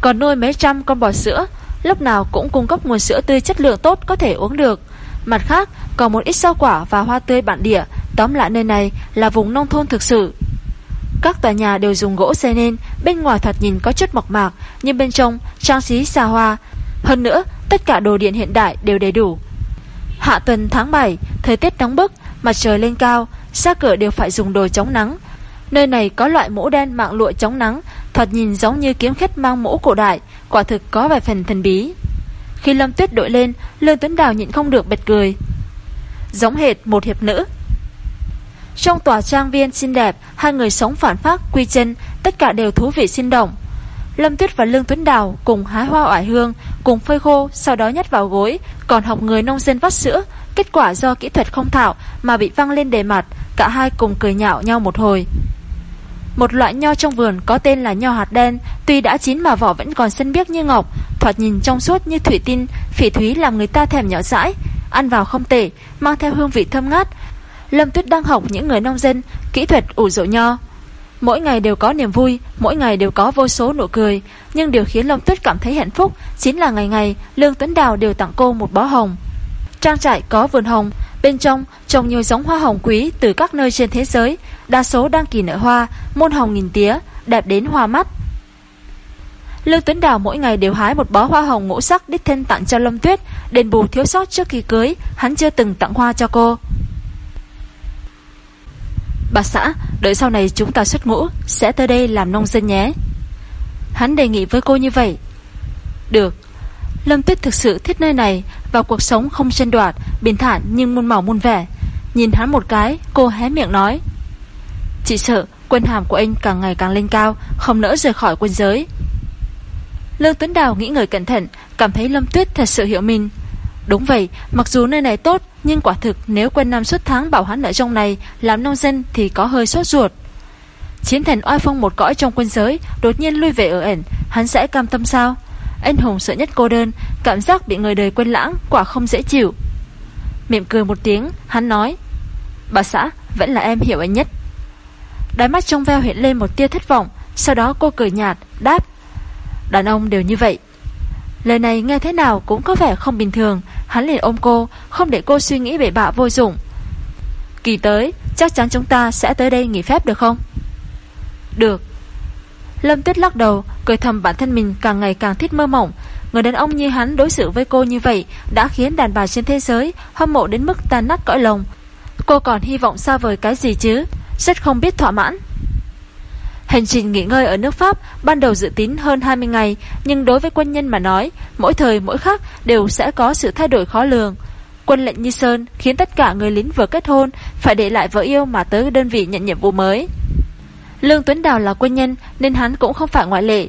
Còn nuôi mấy trăm con bò sữa, lúc nào cũng cung cấp nguồn sữa tươi chất lượng tốt có thể uống được. Mặt khác, còn một ít rau quả và hoa tươi bản địa, tóm lại nơi này là vùng nông thôn thực sự. Các tòa nhà đều dùng gỗ xây nên, bên ngoài thoạt nhìn có chút mộc mạc, nhưng bên trong trang trí xa hoa. Hơn nữa, tất cả đồ điện hiện đại đều đầy đủ. Hạ tuần tháng 7, thời tiết nóng bức, mặt trời lên cao, ra cửa đều phải dùng đồ chống nắng. Nơi này có loại mũ đen mạng lụa chống nắng, thoạt nhìn giống như kiếm khách mang mũ cổ đại, quả thực có vài phần thần bí. Khi Lâm Tuyết đội lên, Lương Tuấn Đào nhịn không được bật cười. Giống hệt một hiệp nữ. Trong tòa trang viên xinh đẹp, hai người sống phản phát, quy chân, tất cả đều thú vị sinh động. Lâm Tuyết và Lương Tuấn Đào cùng hái hoa oải hương, cùng phơi khô, sau đó nhét vào gối, còn học người nông dân vắt sữa. Kết quả do kỹ thuật không thạo mà bị văng lên đề mặt, cả hai cùng cười nhạo nhau một hồi. Một loại nho trong vườn có tên là nho hạt đen, tuy đã chín mà vỏ vẫn còn xanh biếc như ngọc, thoạt nhìn trong suốt như thủy tinh, phỉ thúy làm người ta thèm nhỏ dãi, ăn vào không tệ, mang theo hương vị thơm ngát. Lâm Tuyết đang học những người nông dân kỹ thuật ủ rượu nho. Mỗi ngày đều có niềm vui, mỗi ngày đều có vô số nụ cười, nhưng điều khiến Lâm Tuyết cảm thấy hạnh phúc chính là ngày ngày Lương Tuấn Đào đều tặng cô một bó hồng. Trang trại có vườn hồng, bên trong trồng nhiều giống hoa hồng quý từ các nơi trên thế giới, đa số đang kỳ nở hoa, môn hồng nghìn tía, đẹp đến hoa mắt. Lương Tuấn Đào mỗi ngày đều hái một bó hoa hồng ngũ sắc đích thân tặng cho Lâm Tuyết, đền bù thiếu sót trước khi cưới, hắn chưa từng tặng hoa cho cô. Bà xã, đợi sau này chúng ta xuất ngũ, sẽ tới đây làm nông dân nhé. Hắn đề nghị với cô như vậy. Được. Lâm Tuyết thực sự thích nơi này, và cuộc sống không chân đoạt, bình thản nhưng muôn màu muôn vẻ. Nhìn hắn một cái, cô hé miệng nói. Chị sợ quân hàm của anh càng ngày càng lên cao, không nỡ rời khỏi quân giới. Lương Tuấn Đào nghĩ người cẩn thận, cảm thấy Lâm Tuyết thật sự hiểu mình. Đúng vậy, mặc dù nơi này tốt, nhưng quả thực nếu quân năm suốt tháng bảo hắn ở trong này làm nông dân thì có hơi sốt ruột. Chiến thần oai phong một cõi trong quân giới, đột nhiên lui về ở ẩn, hắn sẽ cam tâm sao? Anh hùng sợ nhất cô đơn, cảm giác bị người đời quên lãng, quả không dễ chịu. Mỉm cười một tiếng, hắn nói, bà xã, vẫn là em hiểu anh nhất. Đáy mắt trong veo hiện lên một tia thất vọng, sau đó cô cười nhạt, đáp, đàn ông đều như vậy. Lời này nghe thế nào cũng có vẻ không bình thường Hắn liền ôm cô Không để cô suy nghĩ bể bạ vô dụng Kỳ tới chắc chắn chúng ta sẽ tới đây nghỉ phép được không Được Lâm Tuyết lắc đầu Cười thầm bản thân mình càng ngày càng thích mơ mộng Người đàn ông như hắn đối xử với cô như vậy Đã khiến đàn bà trên thế giới Hâm mộ đến mức tan nát cõi lòng Cô còn hy vọng xa vời cái gì chứ Rất không biết thỏa mãn Hành trình nghỉ ngơi ở nước Pháp ban đầu dự tính hơn 20 ngày, nhưng đối với quân nhân mà nói, mỗi thời mỗi khác đều sẽ có sự thay đổi khó lường. Quân lệnh Như Sơn khiến tất cả người lính vừa kết hôn phải để lại vợ yêu mà tới đơn vị nhận nhiệm vụ mới. Lương Tuấn Đào là quân nhân nên hắn cũng không phải ngoại lệ.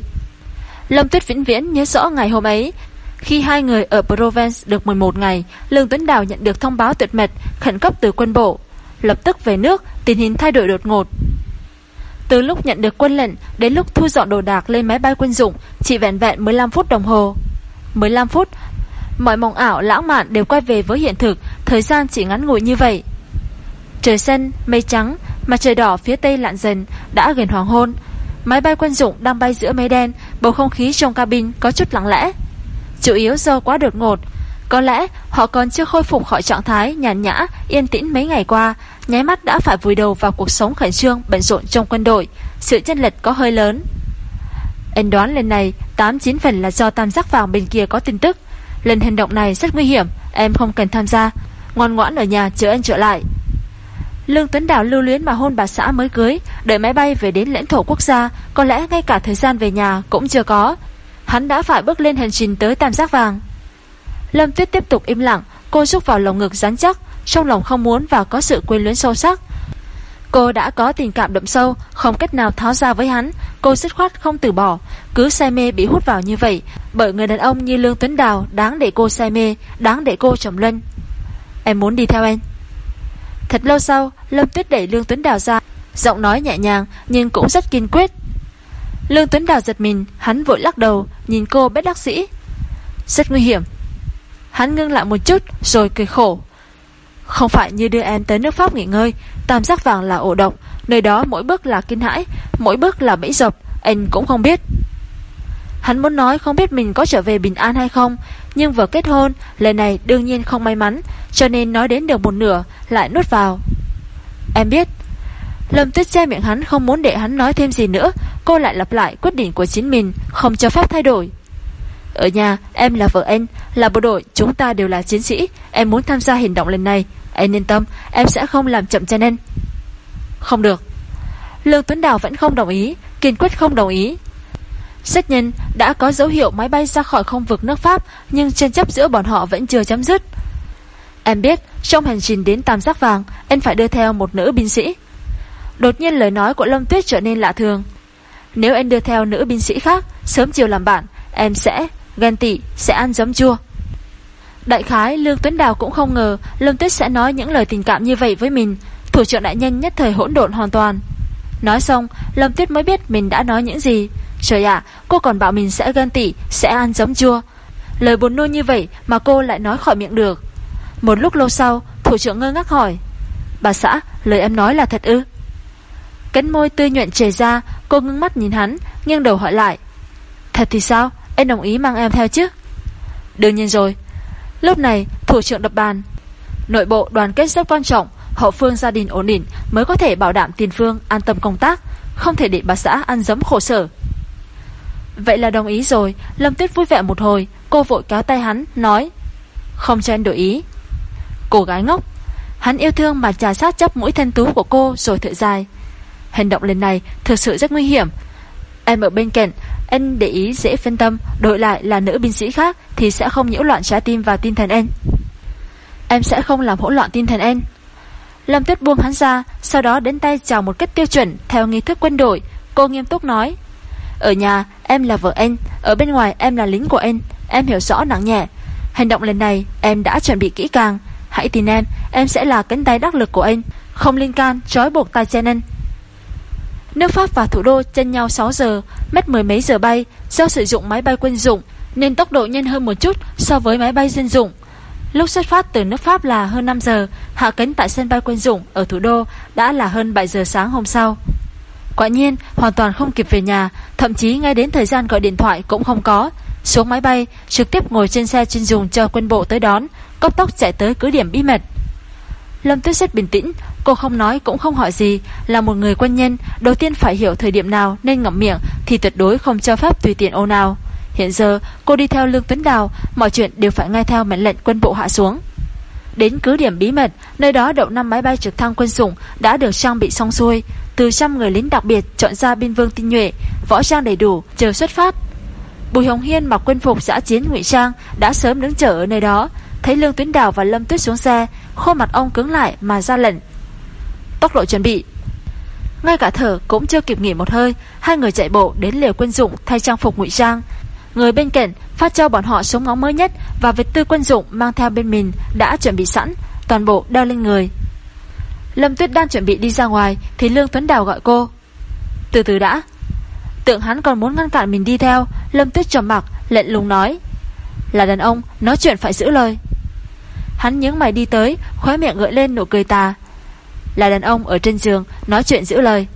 Lâm Tuyết Vĩnh Viễn nhớ rõ ngày hôm ấy, khi hai người ở Provence được 11 ngày, Lương Tuấn Đào nhận được thông báo tuyệt mật khẩn cấp từ quân bộ. Lập tức về nước, tình hình thay đổi đột ngột. Từ lúc nhận được quân lệnh đến lúc thu dọn đồ đạc lên máy bay quân dụng chỉ vẹn vẹn 15 phút đồng hồ. 15 phút, mọi mộng ảo lãng mạn đều quay về với hiện thực, thời gian chỉ ngắn ngủi như vậy. Trời xanh, mây trắng, mặt trời đỏ phía tây lặn dần, đã gần hoàng hôn. Máy bay quân dụng đang bay giữa mây đen, bầu không khí trong cabin có chút lặng lẽ. Chủ yếu do quá đột ngột, có lẽ họ còn chưa khôi phục khỏi trạng thái nhàn nhã, yên tĩnh mấy ngày qua, nháy mắt đã phải vùi đầu vào cuộc sống khẩn trương, bận rộn trong quân đội. Sự chân lệch có hơi lớn. Anh đoán lần này 8-9 phần là do tam giác vàng bên kia có tin tức. Lần hành động này rất nguy hiểm, em không cần tham gia. Ngoan ngoãn ở nhà chờ anh trở lại. Lương Tuấn Đào lưu luyến mà hôn bà xã mới cưới, đợi máy bay về đến lãnh thổ quốc gia, có lẽ ngay cả thời gian về nhà cũng chưa có. Hắn đã phải bước lên hành trình tới tam giác vàng. Lâm Tuyết tiếp tục im lặng, cô rút vào lồng ngực rắn chắc, trong lòng không muốn và có sự quyến luyến sâu sắc. Cô đã có tình cảm đậm sâu, không cách nào tháo ra với hắn, cô dứt khoát không từ bỏ, cứ say mê bị hút vào như vậy, bởi người đàn ông như Lương Tuấn Đào đáng để cô say mê, đáng để cô trầm luân. Em muốn đi theo anh. Thật lâu sau, Lâm Tuyết đẩy Lương Tuấn Đào ra, giọng nói nhẹ nhàng nhưng cũng rất kiên quyết. Lương Tuấn Đào giật mình, hắn vội lắc đầu, nhìn cô bất đắc sĩ. Rất nguy hiểm, Hắn ngưng lại một chút rồi cười khổ Không phải như đưa em tới nước Pháp nghỉ ngơi Tam giác vàng là ổ động Nơi đó mỗi bước là kinh hãi Mỗi bước là bẫy dập Anh cũng không biết Hắn muốn nói không biết mình có trở về bình an hay không Nhưng vừa kết hôn Lời này đương nhiên không may mắn Cho nên nói đến được một nửa Lại nuốt vào Em biết Lâm tuyết che miệng hắn không muốn để hắn nói thêm gì nữa Cô lại lặp lại quyết định của chính mình Không cho phép thay đổi ở nhà, em là vợ anh, là bộ đội, chúng ta đều là chiến sĩ. Em muốn tham gia hành động lần này. Anh yên tâm, em sẽ không làm chậm chân anh. Không được. Lương Tuấn Đào vẫn không đồng ý, kiên quyết không đồng ý. Rất nhanh đã có dấu hiệu máy bay ra khỏi không vực nước Pháp, nhưng tranh chấp giữa bọn họ vẫn chưa chấm dứt. Em biết, Trong hành trình đến Tam Giác Vàng Em phải đưa theo một nữ binh sĩ. Đột nhiên lời nói của Lâm Tuyết trở nên lạ thường. Nếu em đưa theo nữ binh sĩ khác, Sớm chiều làm bạn, Em sẽ, ghen tị, Sẽ ăn giấm chua. Đại khái, Lương Tuấn Đào cũng không ngờ Lâm Tuyết sẽ nói những lời tình cảm như vậy với mình, Thủ trưởng đại nhân nhất thời hỗn độn hoàn toàn. Nói xong, Lâm Tuyết mới biết mình đã nói những gì. Trời ạ, cô còn bảo mình sẽ ghen tị, Sẽ ăn giấm chua. Lời buồn nôn như vậy mà cô lại nói khỏi miệng được. Một lúc lâu sau, Thủ trưởng ngơ ngác hỏi, Bà xã, lời em nói là thật ư? Cánh môi tươi nhuận chảy ra, Cô ngưng mắt nhìn hắn, Nghiêng đầu hỏi lại, Thật thì sao? Em đồng ý mang em theo chứ? Đương nhiên rồi. Lúc này, thủ trưởng đập bàn, Nội bộ đoàn kết rất quan trọng, Hậu phương gia đình ổn định Mới có thể bảo đảm tiền phương, an tâm công tác, Không thể để bà xã ăn dấm khổ sở. Vậy là đồng ý rồi. Lâm Tuyết vui vẻ một hồi, Cô vội kéo tay hắn, nói, Không cho anh đổi ý. Cô gái ngốc. Hắn yêu thương mà trà sát chấp mũi thân tú của cô rồi thở dài. Hành động lần này thực sự rất nguy hiểm. Em ở bên cạnh Anh để ý dễ phân tâm, Đổi lại là nữ binh sĩ khác Thì sẽ không nhiễu loạn trái tim và tinh thần anh Em sẽ không làm hỗn loạn tinh thần anh Lâm Tuyết buông hắn ra, Sau đó đến tay chào một cách tiêu chuẩn Theo nghi thức quân đội. Cô nghiêm túc nói, Ở nhà em là vợ anh, Ở bên ngoài em là lính của anh, Em hiểu rõ nặng nhẹ. Hành động lần này em đã chuẩn bị kỹ càng Hãy tin em Em sẽ là cánh tay đắc lực của anh. Không liên can, trói buộc tay chân anh Nước Pháp và thủ đô chân nhau 6 giờ, Mất mười mấy giờ bay. Do sử dụng máy bay quân dụng, Nên tốc độ nhanh hơn một chút so với máy bay dân dụng. Lúc xuất phát từ nước Pháp là hơn 5 giờ, Hạ cánh tại sân bay quân dụng Ở thủ đô đã là hơn 7 giờ sáng hôm sau. Quả nhiên, hoàn toàn không kịp về nhà, Thậm chí ngay đến thời gian gọi điện thoại cũng không có. Xuống máy bay, Trực tiếp ngồi trên xe chuyên dùng cho quân bộ tới đón cấp tốc chạy tới cứ điểm bí mật. Lâm Tuyết rất bình tĩnh, Cô không nói cũng không hỏi gì, Là một người quân nhân, Đầu tiên phải hiểu thời điểm nào nên ngậm miệng Thì tuyệt đối không cho phép tùy tiện ô nào Hiện giờ, cô đi theo Lương Tuấn Đào, Mọi chuyện đều phải nghe theo mệnh lệnh quân bộ hạ xuống. Đến cứ điểm bí mật, Nơi đó đậu năm máy bay trực thăng quân dụng Đã được trang bị xong xuôi, Từ trăm người lính đặc biệt chọn ra biên vương tinh nhuệ, Võ trang đầy đủ, chờ xuất phát. Bùi Hồng Hiên mặc quân phục giã chiến ngụy trang Đã sớm đứng chờ ở nơi đó Thấy Lương Tuấn Đào và Lâm Tuyết xuống xe, Khuôn mặt ông cứng lại mà ra lệnh. Tốc độ chuẩn bị. Ngay cả thở cũng chưa kịp nghỉ một hơi, Hai người chạy bộ đến liều quân dụng Thay trang phục ngụy trang. Người bên cạnh phát cho bọn họ súng ngóng mới nhất Và vật tư quân dụng mang theo bên mình Đã chuẩn bị sẵn, Toàn bộ đeo lên người. Lâm Tuyết đang chuẩn bị đi ra ngoài Thì Lương Tuấn Đào gọi cô. Từ từ đã. Tượng hắn còn muốn ngăn cản mình đi theo, Lâm Tuyết trầm mặc lệnh lùng nói, Là đàn ông, nói chuyện phải giữ lời. Hắn nhướng mày đi tới, Khóe miệng gợi lên nụ cười tà. Là đàn ông ở trên giường Nói chuyện giữ lời.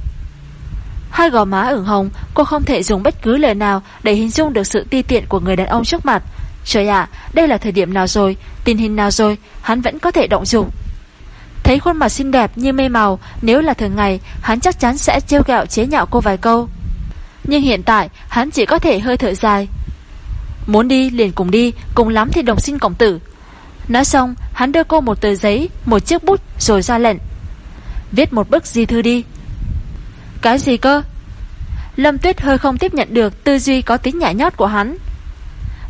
Hai gò má ửng hồng, Cô không thể dùng bất cứ lời nào Để hình dung được sự ti tiện của người đàn ông trước mặt. Trời ạ, Đây là thời điểm nào rồi? Tình hình nào rồi? Hắn vẫn có thể động dụng. Thấy khuôn mặt xinh đẹp như mây màu, Nếu là thường ngày, Hắn chắc chắn sẽ trêu gạo chế nhạo cô vài câu. Nhưng hiện tại, Hắn chỉ có thể hơi thở dài. Muốn đi, liền cùng đi, Cùng lắm thì đồng sinh cộng tử. Nói xong, hắn đưa cô một tờ giấy, Một chiếc bút rồi ra lệnh. Viết một bức di thư đi. Cái gì cơ? Lâm Tuyết hơi không tiếp nhận được Tư duy có tính nhả nhót của hắn.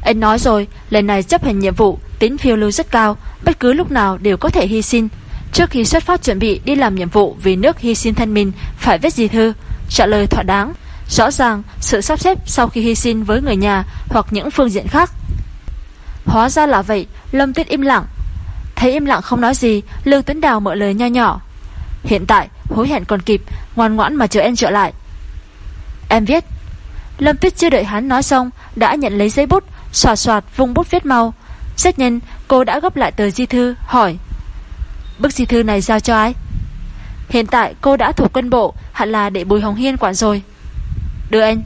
Anh nói rồi, Lần này chấp hành nhiệm vụ Tính phiêu lưu rất cao, Bất cứ lúc nào đều có thể hy sinh. Trước khi xuất phát chuẩn bị đi làm nhiệm vụ Vì nước hy sinh thân mình, Phải viết di thư, Trả lời thỏa đáng. Rõ ràng, sự sắp xếp sau khi hy sinh với người nhà Hoặc những phương diện khác Hóa ra là vậy, Lâm Tuyết im lặng. Thấy im lặng không nói gì, Lương Tuấn Đào mở lời nho nhỏ. Hiện tại, hối hẹn còn kịp, Ngoan ngoãn mà chờ em trở lại. Em viết, Lâm Tuyết chưa đợi hắn nói xong, Đã nhận lấy giấy bút, Xoạt xoạt vung bút viết mau. Rất nhanh, cô đã gấp lại tờ di thư, Hỏi, Bức di thư này giao cho ai? Hiện tại, cô đã thuộc quân bộ, Hẳn là để Bùi Hồng Hiên quản rồi. Đưa anh.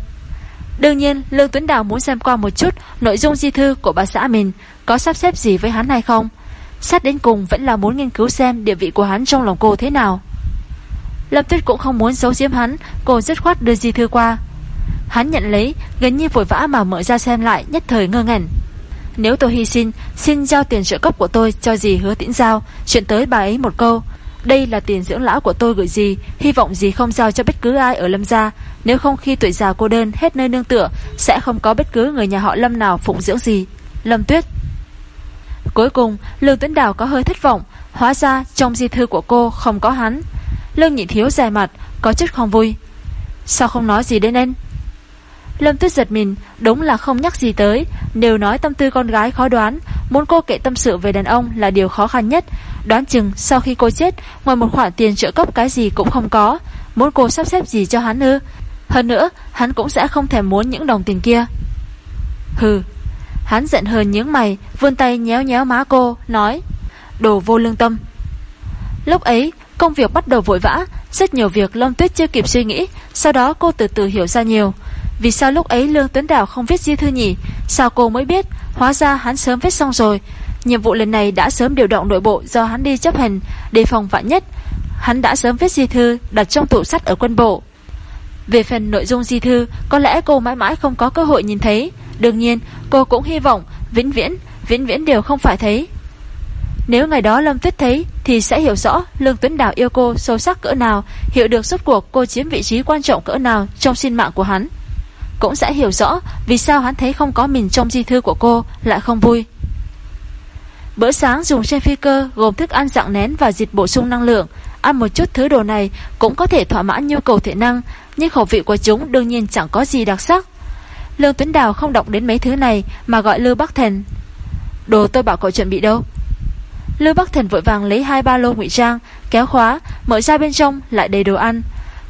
Đương nhiên Lương Tuấn Đào muốn xem qua một chút Nội dung di thư của bà xã mình, Có sắp xếp gì với hắn hay không. Sát đến cùng vẫn là muốn nghiên cứu xem Địa vị của hắn trong lòng cô thế nào. Lâm Tuyết cũng không muốn giấu giếm hắn, Cô dứt khoát đưa di thư qua. Hắn nhận lấy, gần như vội vã mà mở ra xem lại, Nhất thời ngơ ngẩn. Nếu tôi hy sinh, Xin giao tiền trợ cấp của tôi cho dì hứa tĩnh giao, Chuyện tới bà ấy một câu. Đây là tiền dưỡng lão của tôi gửi gì Hy vọng gì không giao cho bất cứ ai ở Lâm gia. Nếu không khi tuổi già cô đơn, Hết nơi nương tựa, Sẽ không có bất cứ người nhà họ Lâm nào phụng dưỡng gì. Lâm Tuyết. Cuối cùng, Lương Tuấn Đào có hơi thất vọng. Hóa ra, trong di thư của cô không có hắn. Lương nhị thiếu dài mặt, Có chút không vui. Sao không nói gì đến anh Lâm Tuyết giật mình, Đúng là không nhắc gì tới. Nếu nói tâm tư con gái khó đoán, Muốn cô kể tâm sự về đàn ông là điều khó khăn nhất. Đoán chừng sau khi cô chết, Ngoài một khoản tiền trợ cấp cái gì cũng không có. Muốn cô sắp xếp gì cho hắn ư? Hơn nữa, hắn cũng sẽ không thèm muốn những đồng tiền kia. Hừ, Hắn giận hờn nhướng mày, Vươn tay nhéo nhéo má cô, Nói, Đồ vô lương tâm. Lúc ấy, công việc bắt đầu vội vã, Rất nhiều việc Lâm Tuyết chưa kịp suy nghĩ, Sau đó cô từ từ hiểu ra nhiều. Vì sao lúc ấy Lương Tuấn Đào không viết di thư nhỉ? Sao cô mới biết? Hóa ra hắn sớm viết xong rồi. Nhiệm vụ lần này đã sớm điều động nội bộ do hắn đi chấp hành, Đề phòng vạn nhất. Hắn đã sớm viết di thư đặt trong tủ sắt ở quân bộ. Về phần nội dung di thư Có lẽ cô mãi mãi không có cơ hội nhìn thấy. Đương nhiên cô cũng hy vọng Vĩnh viễn, vĩnh viễn đều không phải thấy Nếu ngày đó Lâm Tuyết thấy Thì sẽ hiểu rõ Lương Tuấn Đào yêu cô sâu sắc cỡ nào Hiểu được suốt cuộc cô chiếm vị trí quan trọng cỡ nào Trong sinh mạng của hắn. Cũng sẽ hiểu rõ vì sao hắn thấy không có mình trong di thư của cô Lại không vui. Bữa sáng dùng trên phi cơ gồm thức ăn dạng nén và dịch bổ sung năng lượng. Ăn một chút thứ đồ này cũng có thể thỏa mãn nhu cầu thể năng, nhưng khẩu vị của chúng đương nhiên chẳng có gì đặc sắc. Lương Tuấn Đào không động đến mấy thứ này mà gọi Lưu Bắc Thần. Đồ tôi bảo cậu chuẩn bị đâu? Lưu Bắc Thần vội vàng lấy hai ba lô ngụy trang, kéo khóa, mở ra bên trong lại đầy đồ ăn.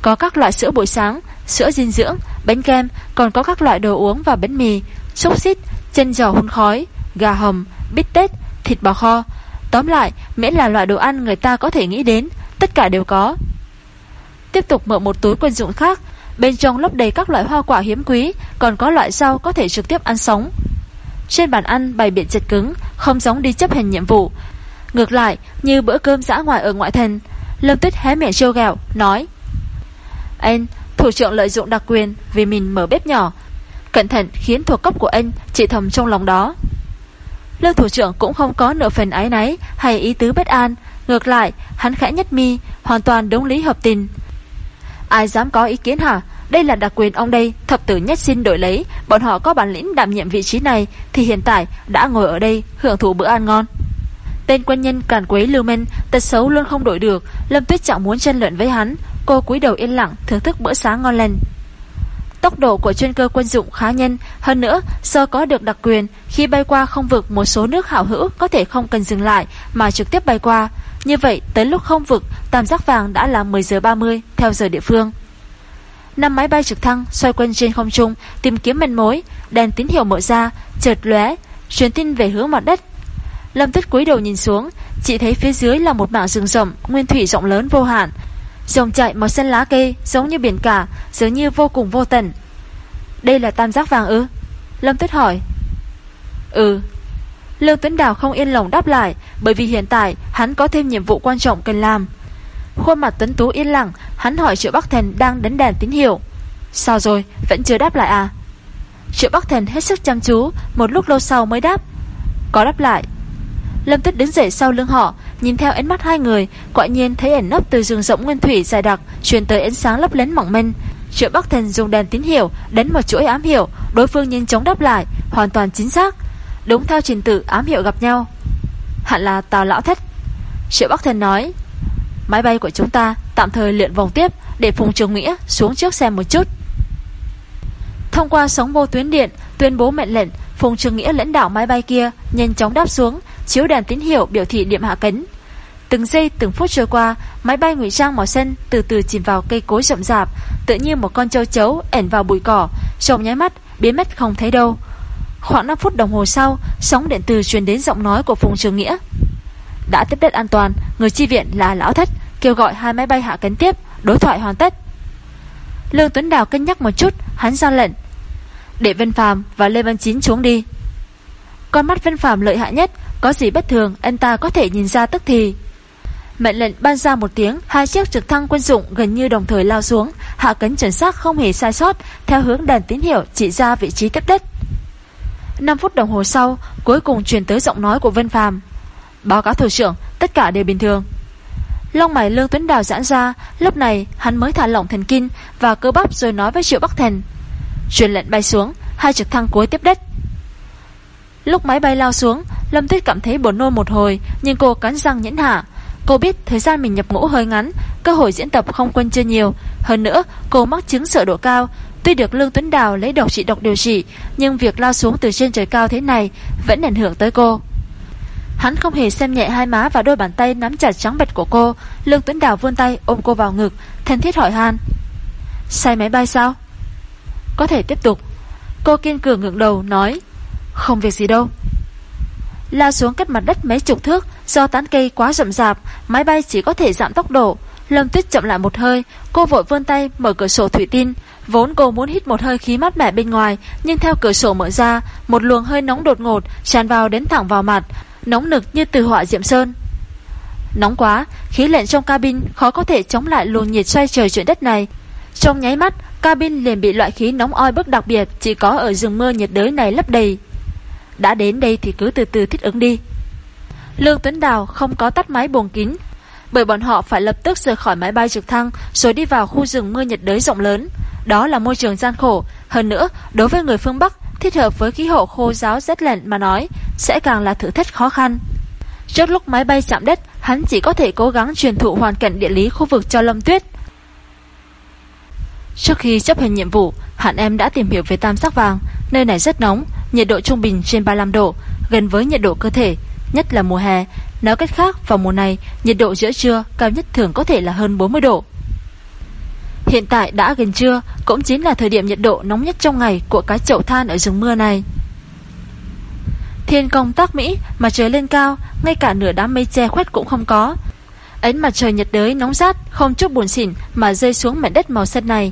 Có các loại sữa buổi sáng, sữa dinh dưỡng, bánh kem, còn có các loại đồ uống và bánh mì, xúc xít, chân giò hun khói, gà hầm, bít tết, thịt bò kho. Tóm lại, miễn là loại đồ ăn người ta có thể nghĩ đến, tất cả đều có. Tiếp tục mở một túi quân dụng khác, bên trong lấp đầy các loại hoa quả hiếm quý, còn có loại rau có thể trực tiếp ăn sống. Trên bàn ăn bày biện chật cứng, không giống đi chấp hành nhiệm vụ. Ngược lại, như bữa cơm dã ngoài ở ngoại thành, Lâm Tuyết hé miệng trêu gẹo nói: "Anh, thủ trưởng lợi dụng đặc quyền vì mình mở bếp nhỏ, cẩn thận khiến thuộc cấp của anh chỉ thầm trong lòng đó." Lương thủ trưởng cũng không có nửa phần ái náy hay ý tứ bất an, ngược lại, hắn khẽ nhất mi, hoàn toàn đúng lý hợp tình. Ai dám có ý kiến hả? Đây là đặc quyền ông đây, thập tử nhất xin đổi lấy, bọn họ có bản lĩnh đảm nhiệm vị trí này thì hiện tại đã ngồi ở đây hưởng thụ bữa ăn ngon. Tên quân nhân càn quấy lưu minh, tật xấu luôn không đổi được, Lâm Tuyết chẳng muốn tranh luận với hắn, cô cúi đầu yên lặng thưởng thức bữa sáng ngon lành. Tốc độ của chuyên cơ quân dụng khá nhanh, hơn nữa, do có được đặc quyền, khi bay qua không vực một số nước hảo hữu có thể không cần dừng lại mà trực tiếp bay qua. Như vậy, tới lúc không vực, tam giác vàng đã là 10 giờ 30 theo giờ địa phương. Năm máy bay trực thăng xoay quanh trên không trung tìm kiếm manh mối, đèn tín hiệu mở ra, chợt lóe, truyền tin về hướng mặt đất. Lâm Tuyết cúi đầu nhìn xuống, chỉ thấy phía dưới là một mảng rừng rậm, nguyên thủy rộng lớn vô hạn, Dòng chạy màu xanh lá cây giống như biển cả, dường như vô cùng vô tận. Đây là tam giác vàng ư? Lâm Tuyết hỏi. Ừ. Lương Tuấn Đào không yên lòng đáp lại, bởi vì hiện tại hắn có thêm nhiệm vụ quan trọng cần làm. Khuôn mặt Tuấn Tú yên lặng, hắn hỏi Triệu Bắc Thần đang đánh đèn tín hiệu. Sao rồi, vẫn chưa đáp lại à? Triệu Bắc Thần hết sức chăm chú, một lúc lâu sau mới đáp. Có đáp lại. Lâm Tuyết đứng dậy sau lưng họ, nhìn theo ánh mắt hai người, quả nhiên thấy ẩn nấp từ rừng rộng nguyên thủy dài đặc truyền tới ánh sáng lấp lánh mỏng manh. Triệu Bắc Thần dùng đèn tín hiệu đánh một chuỗi ám hiệu, đối phương nhanh chóng đáp lại, hoàn toàn chính xác, đúng theo trình tự ám hiệu gặp nhau. Hẳn là tàu lão thất. Triệu Bắc Thần nói, máy bay của chúng ta tạm thời luyện vòng tiếp để Phùng Trường Nghĩa xuống trước xem một chút. Thông qua sóng vô tuyến điện, tuyên bố mệnh lệnh, Phùng Trường Nghĩa lãnh đạo máy bay kia nhanh chóng đáp xuống, chiếu đèn tín hiệu biểu thị điểm hạ cánh. Từng giây từng phút trôi qua, máy bay ngụy trang màu xanh từ từ chìm vào cây cối rậm rạp, tự như một con châu chấu ẩn vào bụi cỏ, Trông nháy mắt biến mất không thấy đâu. Khoảng 5 phút đồng hồ sau, sóng điện từ truyền đến giọng nói của Phùng Trường Nghĩa. Đã tiếp đất an toàn, người chi viện là lão thất, kêu gọi hai máy bay hạ cánh tiếp, đối thoại hoàn tất. Lương Tuấn Đào cân nhắc một chút, hắn ra lệnh. Để Vân Phàm và Lê Văn Chín xuống đi. Con mắt Vân Phàm lợi hại nhất, có gì bất thường anh ta có thể nhìn ra tức thì Mệnh lệnh ban ra một tiếng Hai chiếc trực thăng quân dụng gần như đồng thời lao xuống Hạ cánh chuẩn xác không hề sai sót Theo hướng đèn tín hiệu chỉ ra vị trí tiếp đất 5 phút đồng hồ sau, Cuối cùng truyền tới giọng nói của Vân Phàm. Báo cáo thủ trưởng, Tất cả đều bình thường. Lông mày Lương Tuấn Đào giãn ra, Lúc này hắn mới thả lỏng thần kinh Và cơ bắp rồi nói với Triệu Bắc Thần. Truyền lệnh bay xuống, Hai trực thăng cuối tiếp đất. Lúc máy bay lao xuống, Lâm Tuyết cảm thấy buồn nôn một hồi, Nhưng cô cắn răng nhẫn hạ. Cô biết thời gian mình nhập ngũ hơi ngắn, Cơ hội diễn tập không quân chưa nhiều. Hơn nữa, cô mắc chứng sợ độ cao Tuy được Lương Tuấn Đào lấy độc trị độc điều trị, Nhưng việc lao xuống từ trên trời cao thế này Vẫn ảnh hưởng tới cô. Hắn không hề xem nhẹ hai má và đôi bàn tay nắm chặt trắng bệch của cô. Lương Tuấn Đào vươn tay ôm cô vào ngực, Thân thiết hỏi han. Sai máy bay sao? Có thể tiếp tục. Cô kiên cường ngẩng đầu, nói, Không việc gì đâu. Lao xuống cách mặt đất mấy chục thước, Do tán cây quá rậm rạp, Máy bay chỉ có thể giảm tốc độ. Lâm Tuyết chậm lại một hơi, Cô vội vươn tay mở cửa sổ thủy tinh. Vốn cô muốn hít một hơi khí mát mẻ bên ngoài, Nhưng theo cửa sổ mở ra, Một luồng hơi nóng đột ngột tràn vào đến thẳng vào mặt, Nóng nực như từ họa diệm sơn. Nóng quá, Khí lạnh trong cabin khó có thể chống lại luồng nhiệt xoay trời chuyển đất này. Trong nháy mắt, Cabin liền bị loại khí nóng oi bức đặc biệt Chỉ có ở rừng mưa nhiệt đới này lấp đầy. Đã đến đây thì cứ từ từ thích ứng đi. Lương Tuấn Đào không có tắt máy buồng kín bởi bọn họ phải lập tức rời khỏi máy bay trực thăng Rồi đi vào khu rừng mưa nhiệt đới rộng lớn. Đó là môi trường gian khổ. Hơn nữa, đối với người phương Bắc, Thích hợp với khí hậu khô giáo rét lạnh mà nói, Sẽ càng là thử thách khó khăn. Trước lúc máy bay chạm đất, Hắn chỉ có thể cố gắng truyền thụ hoàn cảnh địa lý khu vực cho Lâm Tuyết. Trước khi chấp hành nhiệm vụ, Hạn em đã tìm hiểu về tam sắc vàng. Nơi này rất nóng, Nhiệt độ trung bình trên 35 độ, Gần với nhiệt độ cơ thể, Nhất là mùa hè Nói cách khác, vào mùa này, Nhiệt độ giữa trưa cao nhất thường có thể là hơn 40 độ. Hiện tại đã gần trưa, Cũng chính là thời điểm nhiệt độ nóng nhất trong ngày Của cái chậu than ở rừng mưa này. Thiên công tác Mỹ, Mà trời lên cao, Ngay cả nửa đám mây che khuét cũng không có. Ánh mặt trời nhiệt đới nóng rát, Không chút buồn xỉn Mà rơi xuống mảnh đất màu xanh này.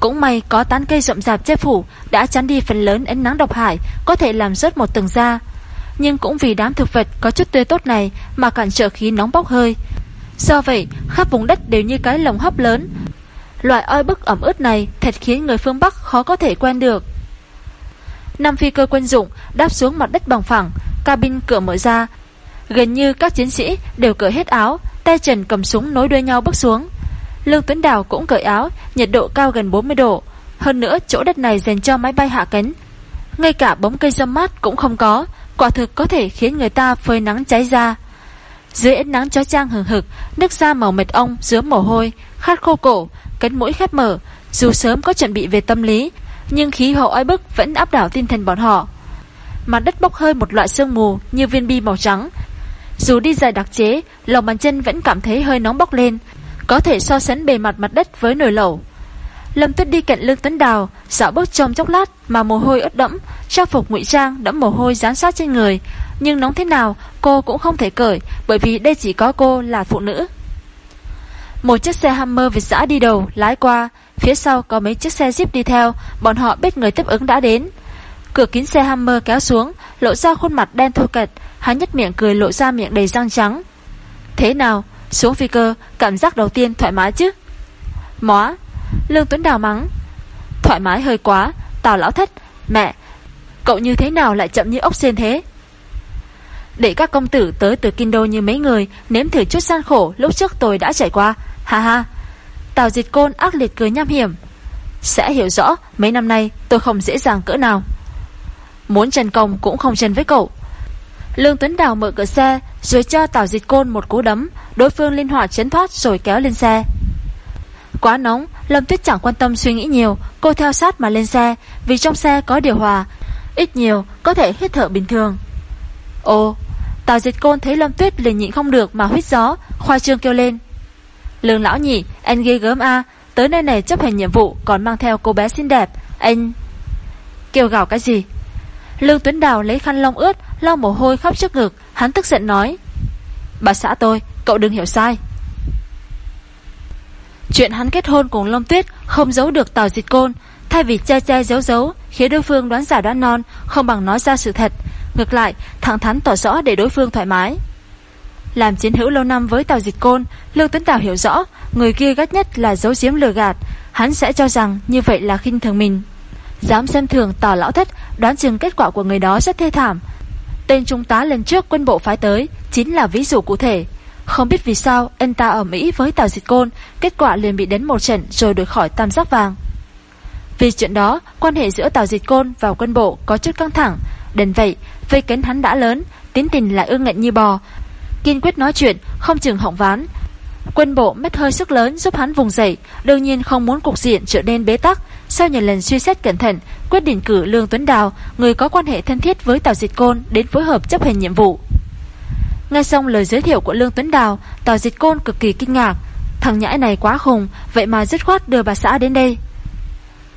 Cũng may có tán cây rậm rạp che phủ, Đã chắn đi phần lớn ánh nắng độc hại, Có thể làm rớt một tầng da. Nhưng cũng vì đám thực vật có chút tươi tốt này Mà cản trở khí nóng bốc hơi. Do vậy, khắp vùng đất đều như cái lồng hấp lớn. Loại oi bức ẩm ướt này Thật khiến người phương Bắc khó có thể quen được. Năm phi cơ quân dụng Đáp xuống mặt đất bằng phẳng, Cabin cửa mở ra. Gần như các chiến sĩ đều cởi hết áo, Tay trần cầm súng nối đuôi nhau bước xuống. Lương Tuấn Đào cũng cởi áo, Nhiệt độ cao gần 40 độ. Hơn nữa, chỗ đất này dành cho máy bay hạ cánh. Ngay cả bóng cây dâm mát cũng không có. Quả thực có thể khiến người ta phơi nắng cháy da. Dưới ánh nắng chói chang hừng hực, Nước da màu mệt ong dứa mồ hôi, Khát khô cổ, Cánh mũi khép mở, Dù sớm có chuẩn bị về tâm lý, Nhưng khí hậu oi bức vẫn áp đảo tinh thần bọn họ. Mặt đất bốc hơi một loại sương mù Như viên bi màu trắng. Dù đi dài đặc chế, Lòng bàn chân vẫn cảm thấy hơi nóng bốc lên, Có thể so sánh bề mặt mặt đất với nồi lẩu. Lâm Tuyết đi cạnh Lương Tuấn Đào Dạo bước trong chốc lát mà mồ hôi ướt đẫm Trang phục ngụy trang đẫm mồ hôi dán sát trên người Nhưng nóng thế nào cô cũng không thể cởi Bởi vì đây chỉ có cô là phụ nữ một chiếc xe Hammer Việt dã đi đầu, lái qua, phía sau có mấy chiếc xe Jeep đi theo, bọn họ biết người tiếp ứng đã đến. Cửa kính xe Hammer kéo xuống, lộ ra khuôn mặt đen thô kệch, hắn nhếch miệng cười lộ ra miệng đầy răng trắng. Thế nào, xuống phi cơ, cảm giác đầu tiên thoải mái chứ? Móa, Lương Tuấn Đào mắng. Thoải mái hơi quá, tào lão thất, mẹ, cậu như thế nào lại chậm như ốc sen thế? Để các công tử tới từ kinh đô như mấy người Nếm thử chút gian khổ lúc trước tôi đã trải qua. Ha ha. Tào diệt côn ác liệt cười nham hiểm. Sẽ hiểu rõ mấy năm nay tôi không dễ dàng cỡ nào. Muốn chân công cũng không chân với cậu. Lương Tuấn Đào mở cửa xe Rồi cho Tào Diệt Côn một cú đấm. Đối phương linh hoạt chấn thoát rồi kéo lên xe. Quá nóng Lâm Tuyết chẳng quan tâm suy nghĩ nhiều Cô theo sát mà lên xe Vì trong xe có điều hòa Ít nhiều có thể hít thở bình thường. Ồ Tào Diệt Côn thấy Lâm Tuyết liền nhịn không được mà huýt gió Khoa trương kêu lên. Lương lão nhị, anh ghê gớm a Tới nơi này chấp hành nhiệm vụ Còn mang theo cô bé xinh đẹp Anh... Kêu gào cái gì? Lương Tuấn Đào lấy khăn lông ướt Lau mồ hôi khắp trước ngực Hắn tức giận nói. Bà xã tôi, cậu đừng hiểu sai. Chuyện hắn kết hôn cùng Lâm Tuyết Không giấu được Tào Dịch Côn Thay vì che che giấu giấu Khiến đối phương đoán giả đoán non Không bằng nói ra sự thật Ngược lại, thẳng thắn tỏ rõ để đối phương thoải mái làm chiến hữu lâu năm với Tào Dịch Côn, Lương Tuấn Tào hiểu rõ, người kia gắt nhất là giấu giếm lừa gạt, hắn sẽ cho rằng như vậy là khinh thường mình. Dám xem thường Tào lão thất, đoán chừng kết quả của người đó rất thê thảm. Tên trung tá lần trước quân bộ phái tới chính là ví dụ cụ thể. Không biết vì sao anh ta ở Mỹ với Tào Dịch Côn, kết quả liền bị đến một trận rồi đuổi khỏi tam giác vàng. Vì chuyện đó, quan hệ giữa Tào Dịch Côn và quân bộ có chút căng thẳng. Đến vậy, vây cánh hắn đã lớn, Tín tình lại ương ngạnh như bò Kiên quyết nói chuyện Không chừng hỏng ván Quân bộ mất hơi sức lớn giúp hắn vùng dậy Đương nhiên không muốn cục diện trở nên bế tắc Sau nhiều lần suy xét cẩn thận Quyết định cử Lương Tuấn Đào Người có quan hệ thân thiết với Tào Dịch Côn Đến phối hợp chấp hành nhiệm vụ Nghe xong lời giới thiệu của Lương Tuấn Đào Tào Dịch Côn cực kỳ kinh ngạc. Thằng nhãi này quá khùng, Vậy mà dứt khoát đưa bà xã đến đây.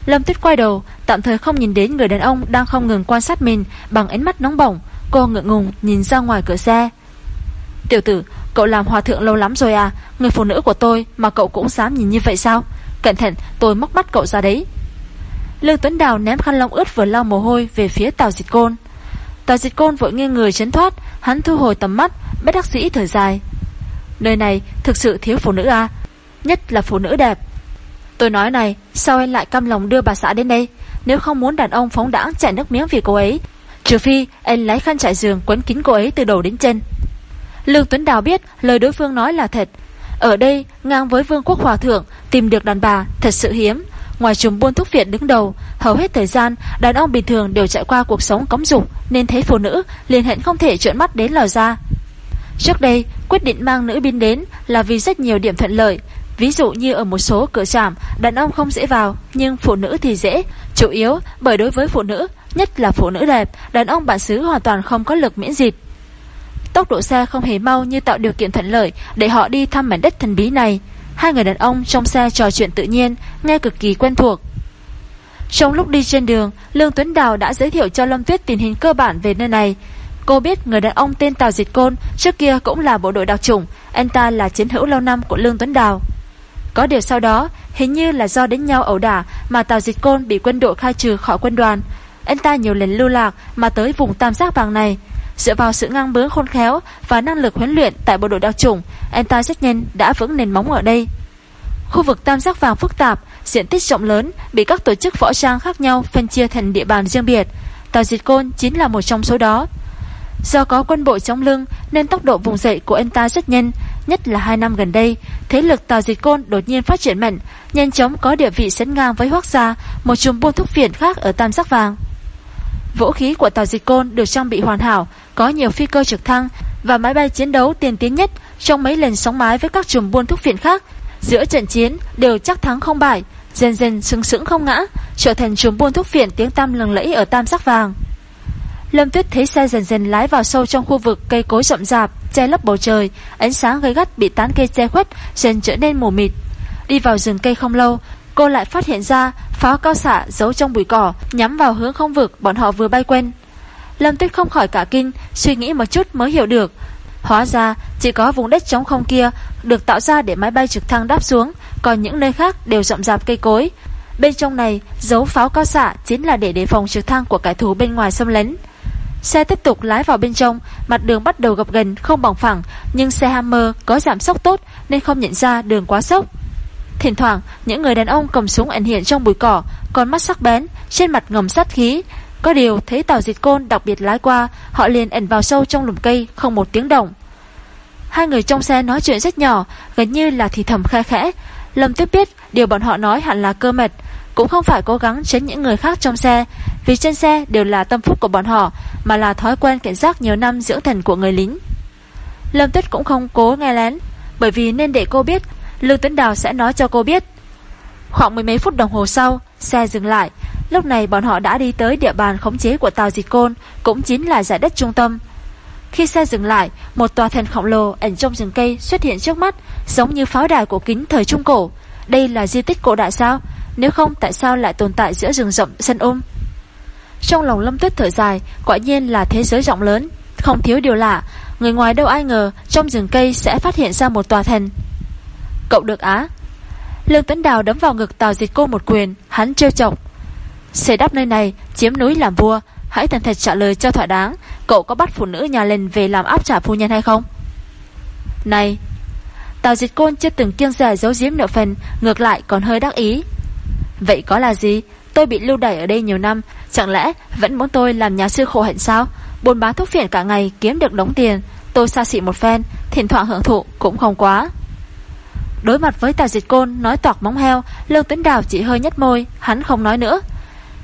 Lâm Tuyết quay đầu, Tạm thời không nhìn đến người đàn ông Đang không ngừng quan sát mình, Bằng ánh mắt nóng bỏng, Cô ngượng ngùng nhìn ra ngoài cửa xe. Tiểu tử, Cậu làm hòa thượng lâu lắm rồi à Người phụ nữ của tôi mà cậu cũng dám nhìn như vậy sao? Cẩn thận, tôi móc mắt cậu ra đấy. Lương Tuấn Đào ném khăn lông ướt vừa lau mồ hôi Về phía Tào Dịch Côn tòa Dịch Côn vội nghiêng người chấn thoát, Hắn thu hồi tầm mắt, Bất đắc dĩ thở dài. Nơi này thực sự thiếu phụ nữ à? Nhất là phụ nữ đẹp. Tôi nói này, Sao anh lại căm lòng đưa bà xã đến đây? Nếu không muốn đàn ông phóng đãng chảy nước miếng vì cô ấy. Trừ phi, anh lấy khăn trải giường Quấn kín cô ấy từ đầu đến chân. Lương Tuấn Đào biết lời đối phương nói là thật. Ở đây, ngang với Vương quốc Hòa Thượng, Tìm được đàn bà, thật sự hiếm. Ngoài chúng buôn thuốc viện đứng đầu, Hầu hết thời gian, đàn ông bình thường đều trải qua cuộc sống cấm dục, Nên thấy phụ nữ liền hẹn không thể trợn mắt đến lò ra. Trước đây, quyết định mang nữ binh đến Là vì rất nhiều điểm thuận lợi. Ví dụ như ở một số cửa trạm, Đàn ông không dễ vào, Nhưng phụ nữ thì dễ. Chủ yếu, bởi đối với phụ nữ, Nhất là phụ nữ đẹp, Đàn ông bản xứ hoàn toàn không có lực miễn dịch. Tốc độ xe không hề mau như tạo điều kiện thuận lợi Để họ đi thăm mảnh đất thần bí này. Hai người đàn ông trong xe trò chuyện tự nhiên, Nghe cực kỳ quen thuộc. Trong lúc đi trên đường, Lương Tuấn Đào đã giới thiệu cho Lâm Tuyết tình hình cơ bản về nơi này. Cô biết người đàn ông tên Tào Diệt Côn Trước kia cũng là bộ đội đặc chủng, Anh ta là chiến hữu lâu năm của Lương Tuấn Đào. Có điều sau đó, Hình như là do đến nhau ẩu đả Mà Tào Diệt Côn bị quân đội khai trừ khỏi quân đoàn. Anh ta nhiều lần lưu lạc Mà tới vùng tam giác vàng này. Dựa vào sự ngang bướng khôn khéo Và năng lực huấn luyện tại bộ đội đặc chủng Anh ta rất nhanh đã vững nền móng ở đây. Khu vực tam giác vàng phức tạp, Diện tích rộng lớn Bị các tổ chức võ trang khác nhau phân chia thành địa bàn riêng biệt. Tào Diệt Côn chính là một trong số đó. Do có quân bộ trong lưng Nên tốc độ vùng dậy của anh ta rất nhanh Nhất là hai năm gần đây, Thế lực Tào Diệt Côn đột nhiên phát triển mạnh, Nhanh chóng có địa vị sánh ngang với Hoác Gia, Một chùm buôn thuốc phiện khác ở tam giác vàng. Vũ khí của tàu Dịch Côn được trang bị hoàn hảo, có nhiều phi cơ trực thăng và máy bay chiến đấu tiên tiến nhất trong mấy lần sóng mái với các chùm buôn thuốc phiện khác. Giữa trận chiến đều chắc thắng không bại, dần dần sừng sững không ngã, trở thành chùm buôn thuốc phiện tiếng tăm lừng lẫy ở tam sắc vàng. Lâm Tuyết thấy xe dần dần lái vào sâu trong khu vực cây cối rậm rạp, che lấp bầu trời, ánh sáng gay gắt bị tán cây che khuất, dần trở nên mù mịt. Đi vào rừng cây không lâu, cô lại phát hiện ra pháo cao xạ giấu trong bụi cỏ nhắm vào hướng không vực bọn họ vừa bay quen. Lâm Tuyết không khỏi cả kinh, suy nghĩ một chút mới hiểu được. Hóa ra chỉ có vùng đất trống không kia được tạo ra để máy bay trực thăng đáp xuống, còn những nơi khác đều rậm rạp cây cối. Bên trong này, dấu pháo cao xạ chính là để đề phòng trực thăng của kẻ thù bên ngoài xâm lấn. Xe tiếp tục lái vào bên trong, mặt đường bắt đầu gập gần không bằng phẳng, nhưng xe Hammer có giảm sốc tốt nên không nhận ra đường quá sốc. Thỉnh thoảng, những người đàn ông cầm súng ẩn hiện trong bụi cỏ, Con mắt sắc bén, Trên mặt ngầm sát khí. Có điều, thấy tàu diệt côn đặc biệt lái qua, Họ liền ẩn vào sâu trong lùm cây, Không một tiếng động. Hai người trong xe nói chuyện rất nhỏ, Gần như là thì thầm khe khẽ. Lâm Tuyết biết, điều bọn họ nói hẳn là cơ mật Cũng không phải cố gắng tránh những người khác trong xe, Vì trên xe đều là tâm phúc của bọn họ, Mà là thói quen cảnh giác nhiều năm dưỡng thần của người lính. Lâm Tuyết cũng không cố nghe lén, Bởi vì nên để cô biết Lương Tuấn Đào sẽ nói cho cô biết. Khoảng mười mấy phút đồng hồ sau, Xe dừng lại. Lúc này bọn họ đã đi tới địa bàn khống chế của Tàu Dịch Côn, Cũng chính là giải đất trung tâm. Khi xe dừng lại, Một tòa thành khổng lồ ẩn trong rừng cây xuất hiện trước mắt, Giống như pháo đài cổ kính thời Trung Cổ. Đây là di tích cổ đại sao? Nếu không, tại sao lại tồn tại giữa rừng rộng sân ôm? Trong lòng lâm tuyết thở dài, Quả nhiên là thế giới rộng lớn. Không thiếu điều lạ. Người ngoài đâu ai ngờ, Trong rừng cây sẽ phát hiện ra một tòa thành. Cậu được á. Lương tấn Đào đấm vào ngực Tào Diệt Cô một quyền, Hắn trêu chọc. Xây đắp nơi này, chiếm núi làm vua, Hãy thành thật trả lời cho thỏa đáng, Cậu có bắt phụ nữ nhà lên về làm áp trả phu nhân hay không? Này, Tào Diệt Côn chưa từng kiêng rẻ giấu giếm nợ phần, Ngược lại còn hơi đắc ý. Vậy có là gì? Tôi bị lưu đày ở đây nhiều năm, Chẳng lẽ vẫn muốn tôi làm nhà sư khổ hạnh sao? Buôn bán thuốc phiện cả ngày, kiếm được đống tiền, Tôi xa xị một phen, Thỉnh thoảng hưởng thụ cũng không quá. Đối mặt với Tào Diệt Côn nói toạc móng heo, Lương Tuấn Đào chỉ hơi nhếch môi, hắn không nói nữa.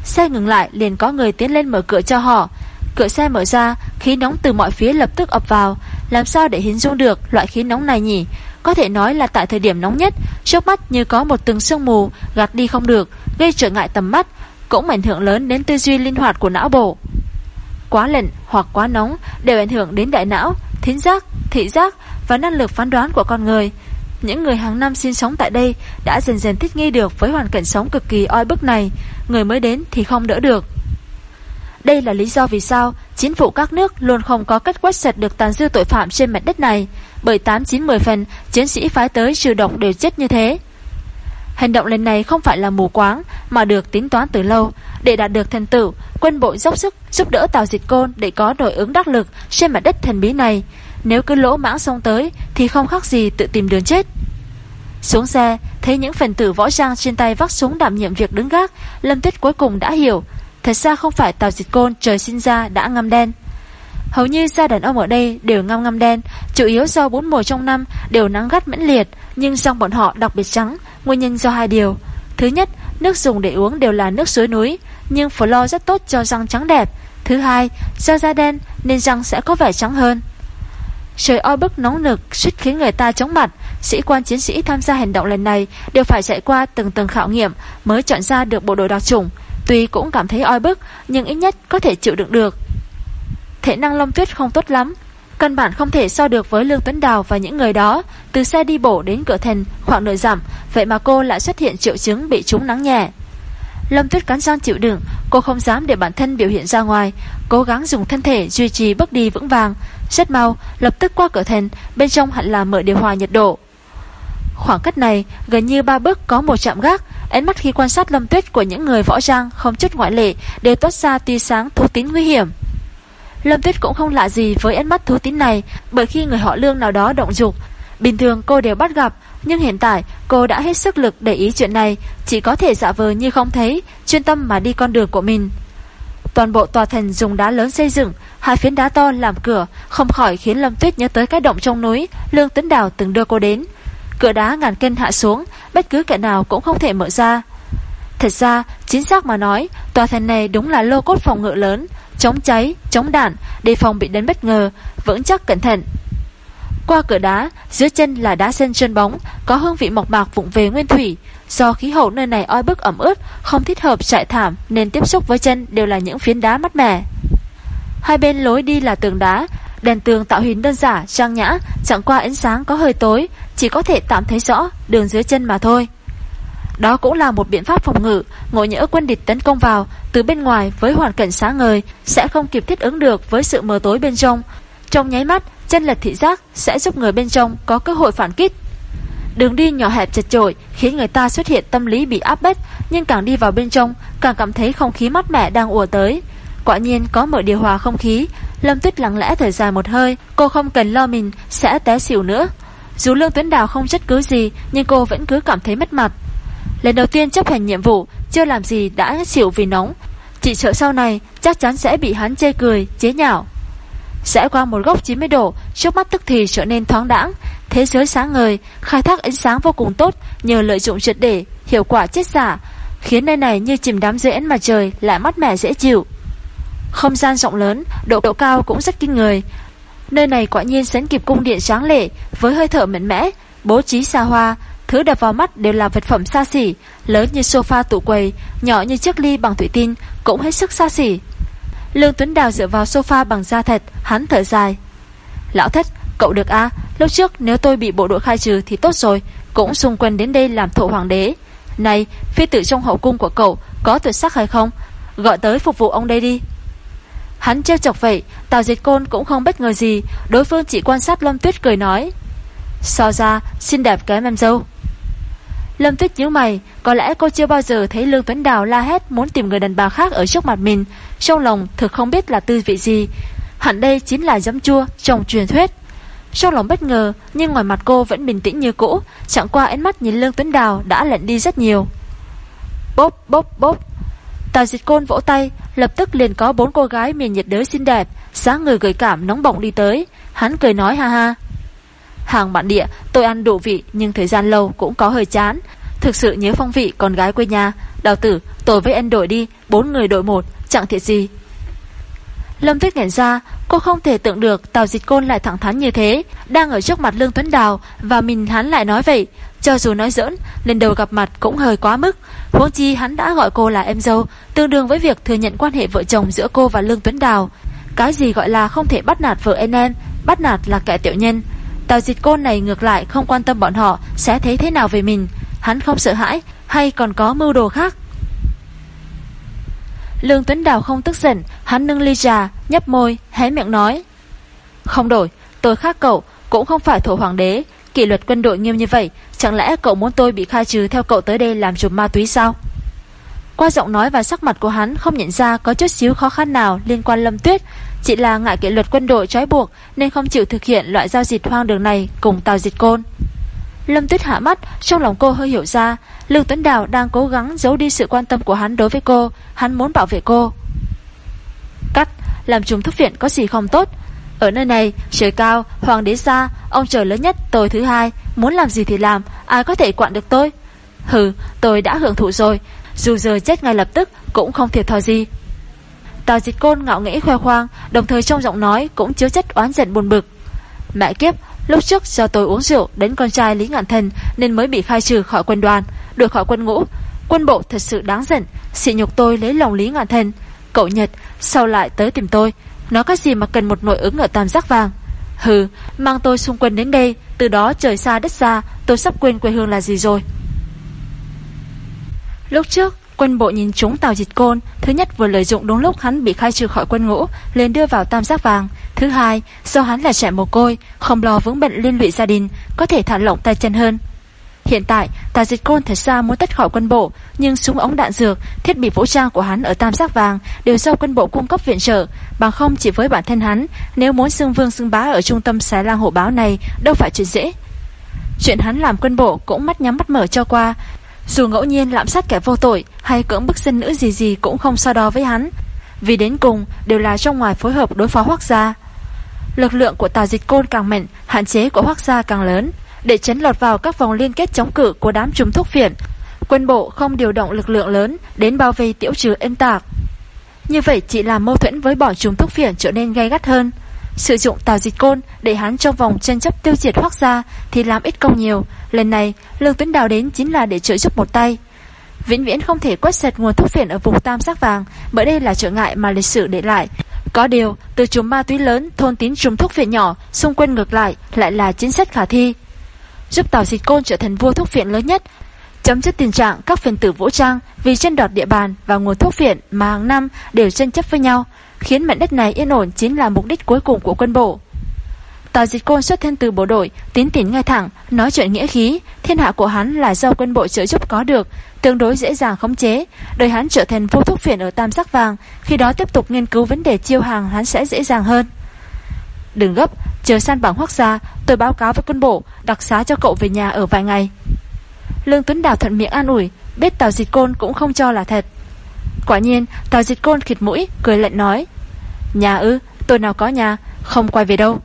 Xe ngừng lại liền có người tiến lên mở cửa cho họ. Cửa xe mở ra Khí nóng từ mọi phía lập tức ập vào Làm sao để hình dung được loại khí nóng này nhỉ Có thể nói là tại thời điểm nóng nhất Trước mắt như có một tầng sương mù Gạt đi không được Gây trở ngại tầm mắt Cũng ảnh hưởng lớn đến tư duy linh hoạt của não bộ Quá lạnh hoặc quá nóng Đều ảnh hưởng đến đại não Thính giác, thị giác và năng lực phán đoán của con người những người hàng năm sinh sống tại đây đã dần dần thích nghi được với hoàn cảnh sống cực kỳ oi bức này, người mới đến thì không đỡ được. Đây là lý do vì sao chính phủ các nước luôn không có cách quét sạch được tàn dư tội phạm trên mảnh đất này, bởi 8-9-10 phần chiến sĩ phái tới trừ độc đều chết như thế. Hành động lần này không phải là mù quáng mà được tính toán từ lâu. Để đạt được thành tựu, quân bộ dốc sức giúp đỡ Tàu Dịch Côn để có nội ứng đắc lực trên mặt đất thần bí này. Nếu cứ lỗ mãng xông tới Thì không khác gì tự tìm đường chết. Xuống xe Thấy những phần tử võ trang trên tay vác súng đảm nhiệm việc đứng gác Lâm Tuyết cuối cùng đã hiểu Thật ra không phải tàu dịch côn trời sinh ra đã ngâm đen. Hầu như gia đàn ông ở đây đều ngâm ngâm đen Chủ yếu do bốn mùa trong năm đều nắng gắt mãnh liệt Nhưng trong bọn họ đặc biệt trắng Nguyên nhân do hai điều. Thứ nhất, nước dùng để uống đều là nước suối núi Nhưng Flo rất tốt cho răng trắng đẹp. Thứ hai, do da đen nên răng sẽ có vẻ trắng hơn. Trời oi bức nóng nực, suýt khiến người ta chóng mặt. Sĩ quan chiến sĩ tham gia hành động lần này Đều phải chạy qua từng từng khảo nghiệm Mới chọn ra được bộ đội đặc chủng Tuy cũng cảm thấy oi bức, Nhưng ít nhất có thể chịu đựng được. Thể năng Long Tuyết không tốt lắm. Căn bản không thể so được với Lương Tuấn Đào và những người đó. Từ xe đi bộ đến cửa thành khoảng nửa giảm Vậy mà cô lại xuất hiện triệu chứng bị trúng nắng nhẹ. Lâm Tuyết cắn răng chịu đựng, Cô không dám để bản thân biểu hiện ra ngoài, Cố gắng dùng thân thể duy trì bước đi vững vàng. Rất mau, Lập tức qua cửa thành, Bên trong hẳn là mở điều hòa nhiệt độ. Khoảng cách này, gần như ba bước có một chạm gác, Ánh mắt khi quan sát lâm tuyết của những người võ trang Không chút ngoại lệ Đều toát ra tia sáng thú tín nguy hiểm. Lâm tuyết cũng không lạ gì với ánh mắt thú tín này, Bởi khi người họ lương nào đó động dục, Bình thường cô đều bắt gặp nhưng hiện tại cô đã hết sức lực để ý chuyện này Chỉ có thể dạ vờ như không thấy Chuyên tâm mà đi con đường của mình. Toàn bộ tòa thành dùng đá lớn xây dựng Hai phiến đá to làm cửa Không khỏi khiến Lâm Tuyết nhớ tới cái động trong núi Lương Tấn Đào từng đưa cô đến. Cửa đá ngàn cân hạ xuống Bất cứ kẻ nào cũng không thể mở ra. Thật ra chính xác mà nói Tòa thành này đúng là lô cốt phòng ngự lớn Chống cháy, chống đạn Đề phòng bị đánh bất ngờ Vững chắc cẩn thận qua cửa đá, dưới chân là đá sen chân bóng, có hương vị mộc mạc vụng về nguyên thủy. Do khí hậu nơi này oi bức ẩm ướt, không thích hợp trại thảm nên tiếp xúc với chân đều là những phiến đá mát mẻ. Hai bên lối đi là tường đá, đèn tường tạo hình đơn giản, trang nhã, chẳng qua ánh sáng có hơi tối, chỉ có thể tạm thấy rõ đường dưới chân mà thôi. Đó cũng là một biện pháp phòng ngự, ngộ nhỡ quân địch tấn công vào, từ bên ngoài với hoàn cảnh sáng ngời sẽ không kịp thích ứng được với sự mờ tối bên trong. Trong nháy mắt, chân lật thị giác sẽ giúp người bên trong có cơ hội phản kích. Đường đi nhỏ hẹp chật chội khiến người ta xuất hiện tâm lý bị áp bách, nhưng càng đi vào bên trong, càng cảm thấy không khí mát mẻ đang ùa tới. Quả nhiên có mở điều hòa không khí, Lâm Tuyết lặng lẽ thở dài một hơi, cô không cần lo mình sẽ té xỉu nữa. Dù Lương Tuấn Đào không chất cứ gì, nhưng cô vẫn cứ cảm thấy mất mặt. Lần đầu tiên chấp hành nhiệm vụ, chưa làm gì đã xỉu vì nóng. Chị sợ sau này chắc chắn sẽ bị hắn chê cười, chế nhạo. Sẽ qua một góc 90 độ, trước mắt tức thì trở nên thoáng đãng, thế giới sáng ngời, khai thác ánh sáng vô cùng tốt nhờ lợi dụng triệt để, hiệu quả chết giả, khiến nơi này như chìm đám dưới ánh mặt trời lại mát mẻ dễ chịu. Không gian rộng lớn, độ độ cao cũng rất kinh người. Nơi này quả nhiên sánh kịp cung điện sáng lệ với hơi thở mạnh mẽ, bố trí xa hoa, thứ đập vào mắt đều là vật phẩm xa xỉ, lớn như sofa tủ quầy, nhỏ như chiếc ly bằng thủy tinh, cũng hết sức xa xỉ. Lương Tuấn Đào dựa vào sofa bằng da thật, hắn thở dài. Lão thất, cậu được à, lúc trước nếu tôi bị bộ đội khai trừ thì tốt rồi, cũng xung quanh đến đây làm thổ hoàng đế. Này, phi tử trong hậu cung của cậu có tuyệt sắc hay không? Gọi tới phục vụ ông đây đi. Hắn trêu chọc vậy, Tào Diệt Côn cũng không bất ngờ gì, đối phương chỉ quan sát Lâm Tuyết cười nói. So ra, xinh đẹp kém em dâu. Lâm Tuyết nhíu mày, có lẽ cô chưa bao giờ thấy Lương Tuấn Đào la hét muốn tìm người đàn bà khác ở trước mặt mình, trong lòng thực không biết là tư vị gì. Hẳn đây chính là giấm chua trong truyền thuyết. Trong lòng bất ngờ, nhưng ngoài mặt cô vẫn bình tĩnh như cũ, chẳng qua ánh mắt nhìn Lương Tuấn Đào đã lạnh đi rất nhiều. Bốp bốp bốp. Tào Dịch Côn vỗ tay, lập tức liền có bốn cô gái miền nhiệt đới xinh đẹp, sáng người gợi cảm nóng bỏng đi tới. Hắn cười nói ha ha. Hàng bản địa tôi ăn đủ vị nhưng thời gian lâu cũng có hơi chán. Thực sự nhớ phong vị con gái quê nhà. Đào tử, tôi với anh đổi đi, bốn người đội một, chẳng thiệt gì. Lâm Tuyết ngẩn ra, cô không thể tưởng được Tào Dịch Côn lại thẳng thắn như thế, đang ở trước mặt Lương Tuấn Đào và mình hắn lại nói vậy, cho dù nói giỡn, lần đầu gặp mặt cũng hơi quá mức. Huống chi hắn đã gọi cô là em dâu, tương đương với việc thừa nhận quan hệ vợ chồng giữa cô và Lương Tuấn Đào. Cái gì gọi là không thể bắt nạt vợ anh em, bắt nạt là kẻ tiểu nhân. Tào Dịch Côn này ngược lại không quan tâm bọn họ sẽ thấy thế nào về mình, hắn không sợ hãi hay còn có mưu đồ khác. Lương Tuấn Đào không tức giận, hắn nâng ly trà, nhấp môi, hé miệng nói. Không đổi, tôi khác cậu, cũng không phải thổ hoàng đế, kỷ luật quân đội nghiêm như vậy, chẳng lẽ cậu muốn tôi bị khai trừ theo cậu tới đây làm chùm ma túy sao? Qua giọng nói và sắc mặt của hắn không nhận ra có chút xíu khó khăn nào liên quan Lâm Tuyết, chỉ là ngại kỷ luật quân đội trói buộc nên không chịu thực hiện loại giao dịch hoang đường này cùng tàu Dịch Côn. Lâm Tuyết hạ mắt, trong lòng cô hơi hiểu ra, Lương Tuấn Đào đang cố gắng giấu đi sự quan tâm của hắn đối với cô, hắn muốn bảo vệ cô. Cắt, làm trùng thúc viện có gì không tốt? Ở nơi này, trời cao, hoàng đế xa, ông trời lớn nhất, tôi thứ hai, muốn làm gì thì làm, ai có thể quản được tôi? Hừ, tôi đã hưởng thụ rồi, dù giờ chết ngay lập tức cũng không thiệt thòi gì. Tào dịch côn ngạo nghĩ khoe khoang, đồng thời trong giọng nói cũng chứa chất oán giận buồn bực. Mẹ kiếp, Lúc trước do tôi uống rượu đến con trai Lý Ngạn Thần nên mới bị khai trừ khỏi quân đoàn, đuổi khỏi quân ngũ. Quân bộ thật sự đáng giận, xị nhục tôi lấy lòng Lý Ngạn Thần. Cậu Nhật sau lại tới tìm tôi, nói cái gì mà cần một nội ứng ở tam giác vàng. Hừ, mang tôi xung quân đến đây, từ đó trời xa đất xa, tôi sắp quên quê hương là gì rồi. Lúc trước, Quân bộ nhìn chúng Tào Dịch Côn, thứ nhất vừa lợi dụng đúng lúc hắn bị khai trừ khỏi quân ngũ, liền đưa vào tam giác vàng. Thứ hai, do hắn là trẻ mồ côi, không lo vướng bệnh liên lụy gia đình, có thể thả lỏng tay chân hơn. Hiện tại, Tào Dịch Côn thật ra muốn tách khỏi quân bộ, nhưng súng ống đạn dược, thiết bị vũ trang của hắn ở tam giác vàng đều do quân bộ cung cấp viện trợ, bằng không chỉ với bản thân hắn, nếu muốn xưng vương xưng bá ở trung tâm xài lang hộ báo này, đâu phải chuyện dễ. Chuyện hắn làm quân bộ cũng mắt nhắm mắt mở cho qua, dù ngẫu nhiên lạm sát kẻ vô tội hay cưỡng bức dân nữ gì gì cũng không so đo với hắn, vì đến cùng đều là trong ngoài phối hợp đối phó Hoắc gia. Lực lượng của Tào Dịch Côn càng mạnh, hạn chế của Hoắc gia càng lớn, để chấn lọt vào các vòng liên kết chống cự của đám trùm thuốc phiện. Quân bộ không điều động lực lượng lớn đến bao vây tiểu trừ ên tạc. Như vậy chỉ làm mâu thuẫn với bọn trùm thuốc phiện trở nên gay gắt hơn. Sử dụng tào dịch côn để hắn trong vòng chân chấp tiêu diệt hoác gia thì làm ít công nhiều. Lần này, Lương Tuấn Đào đến chính là để trợ giúp một tay. Vĩnh viễn không thể quét sạch nguồn thuốc phiện ở vùng tam giác vàng, bởi đây là trở ngại mà lịch sử để lại. Có điều, từ chùm ma túy lớn thôn tín chùm thuốc phiện nhỏ, xung quanh ngược lại lại là chính sách khả thi. Giúp tào dịch côn trở thành vua thuốc phiện lớn nhất, chấm dứt tình trạng các phần tử vũ trang vì tranh đoạt địa bàn và nguồn thuốc phiện mà hàng năm đều tranh chấp với nhau khiến mảnh đất này yên ổn chính là mục đích cuối cùng của quân bộ. Tào Dịch Côn xuất thân từ bộ đội, tín tín ngay thẳng, nói chuyện nghĩa khí, thiên hạ của hắn là do quân bộ trợ giúp có được, tương đối dễ dàng khống chế, đời hắn trở thành vô thúc phiền ở Tam Sắc Vàng, khi đó tiếp tục nghiên cứu vấn đề chiêu hàng hắn sẽ dễ dàng hơn. Đừng gấp, chờ san bằng hoác ra, tôi báo cáo với quân bộ, đặc xá cho cậu về nhà ở vài ngày. Lương Tuấn Đào thuận miệng an ủi, biết Tào Dịch Côn cũng không cho là thật. Quả nhiên, Tào Dịch Côn khịt mũi, cười lạnh nói, Nhà ư, tôi nào có nhà, không quay về đâu.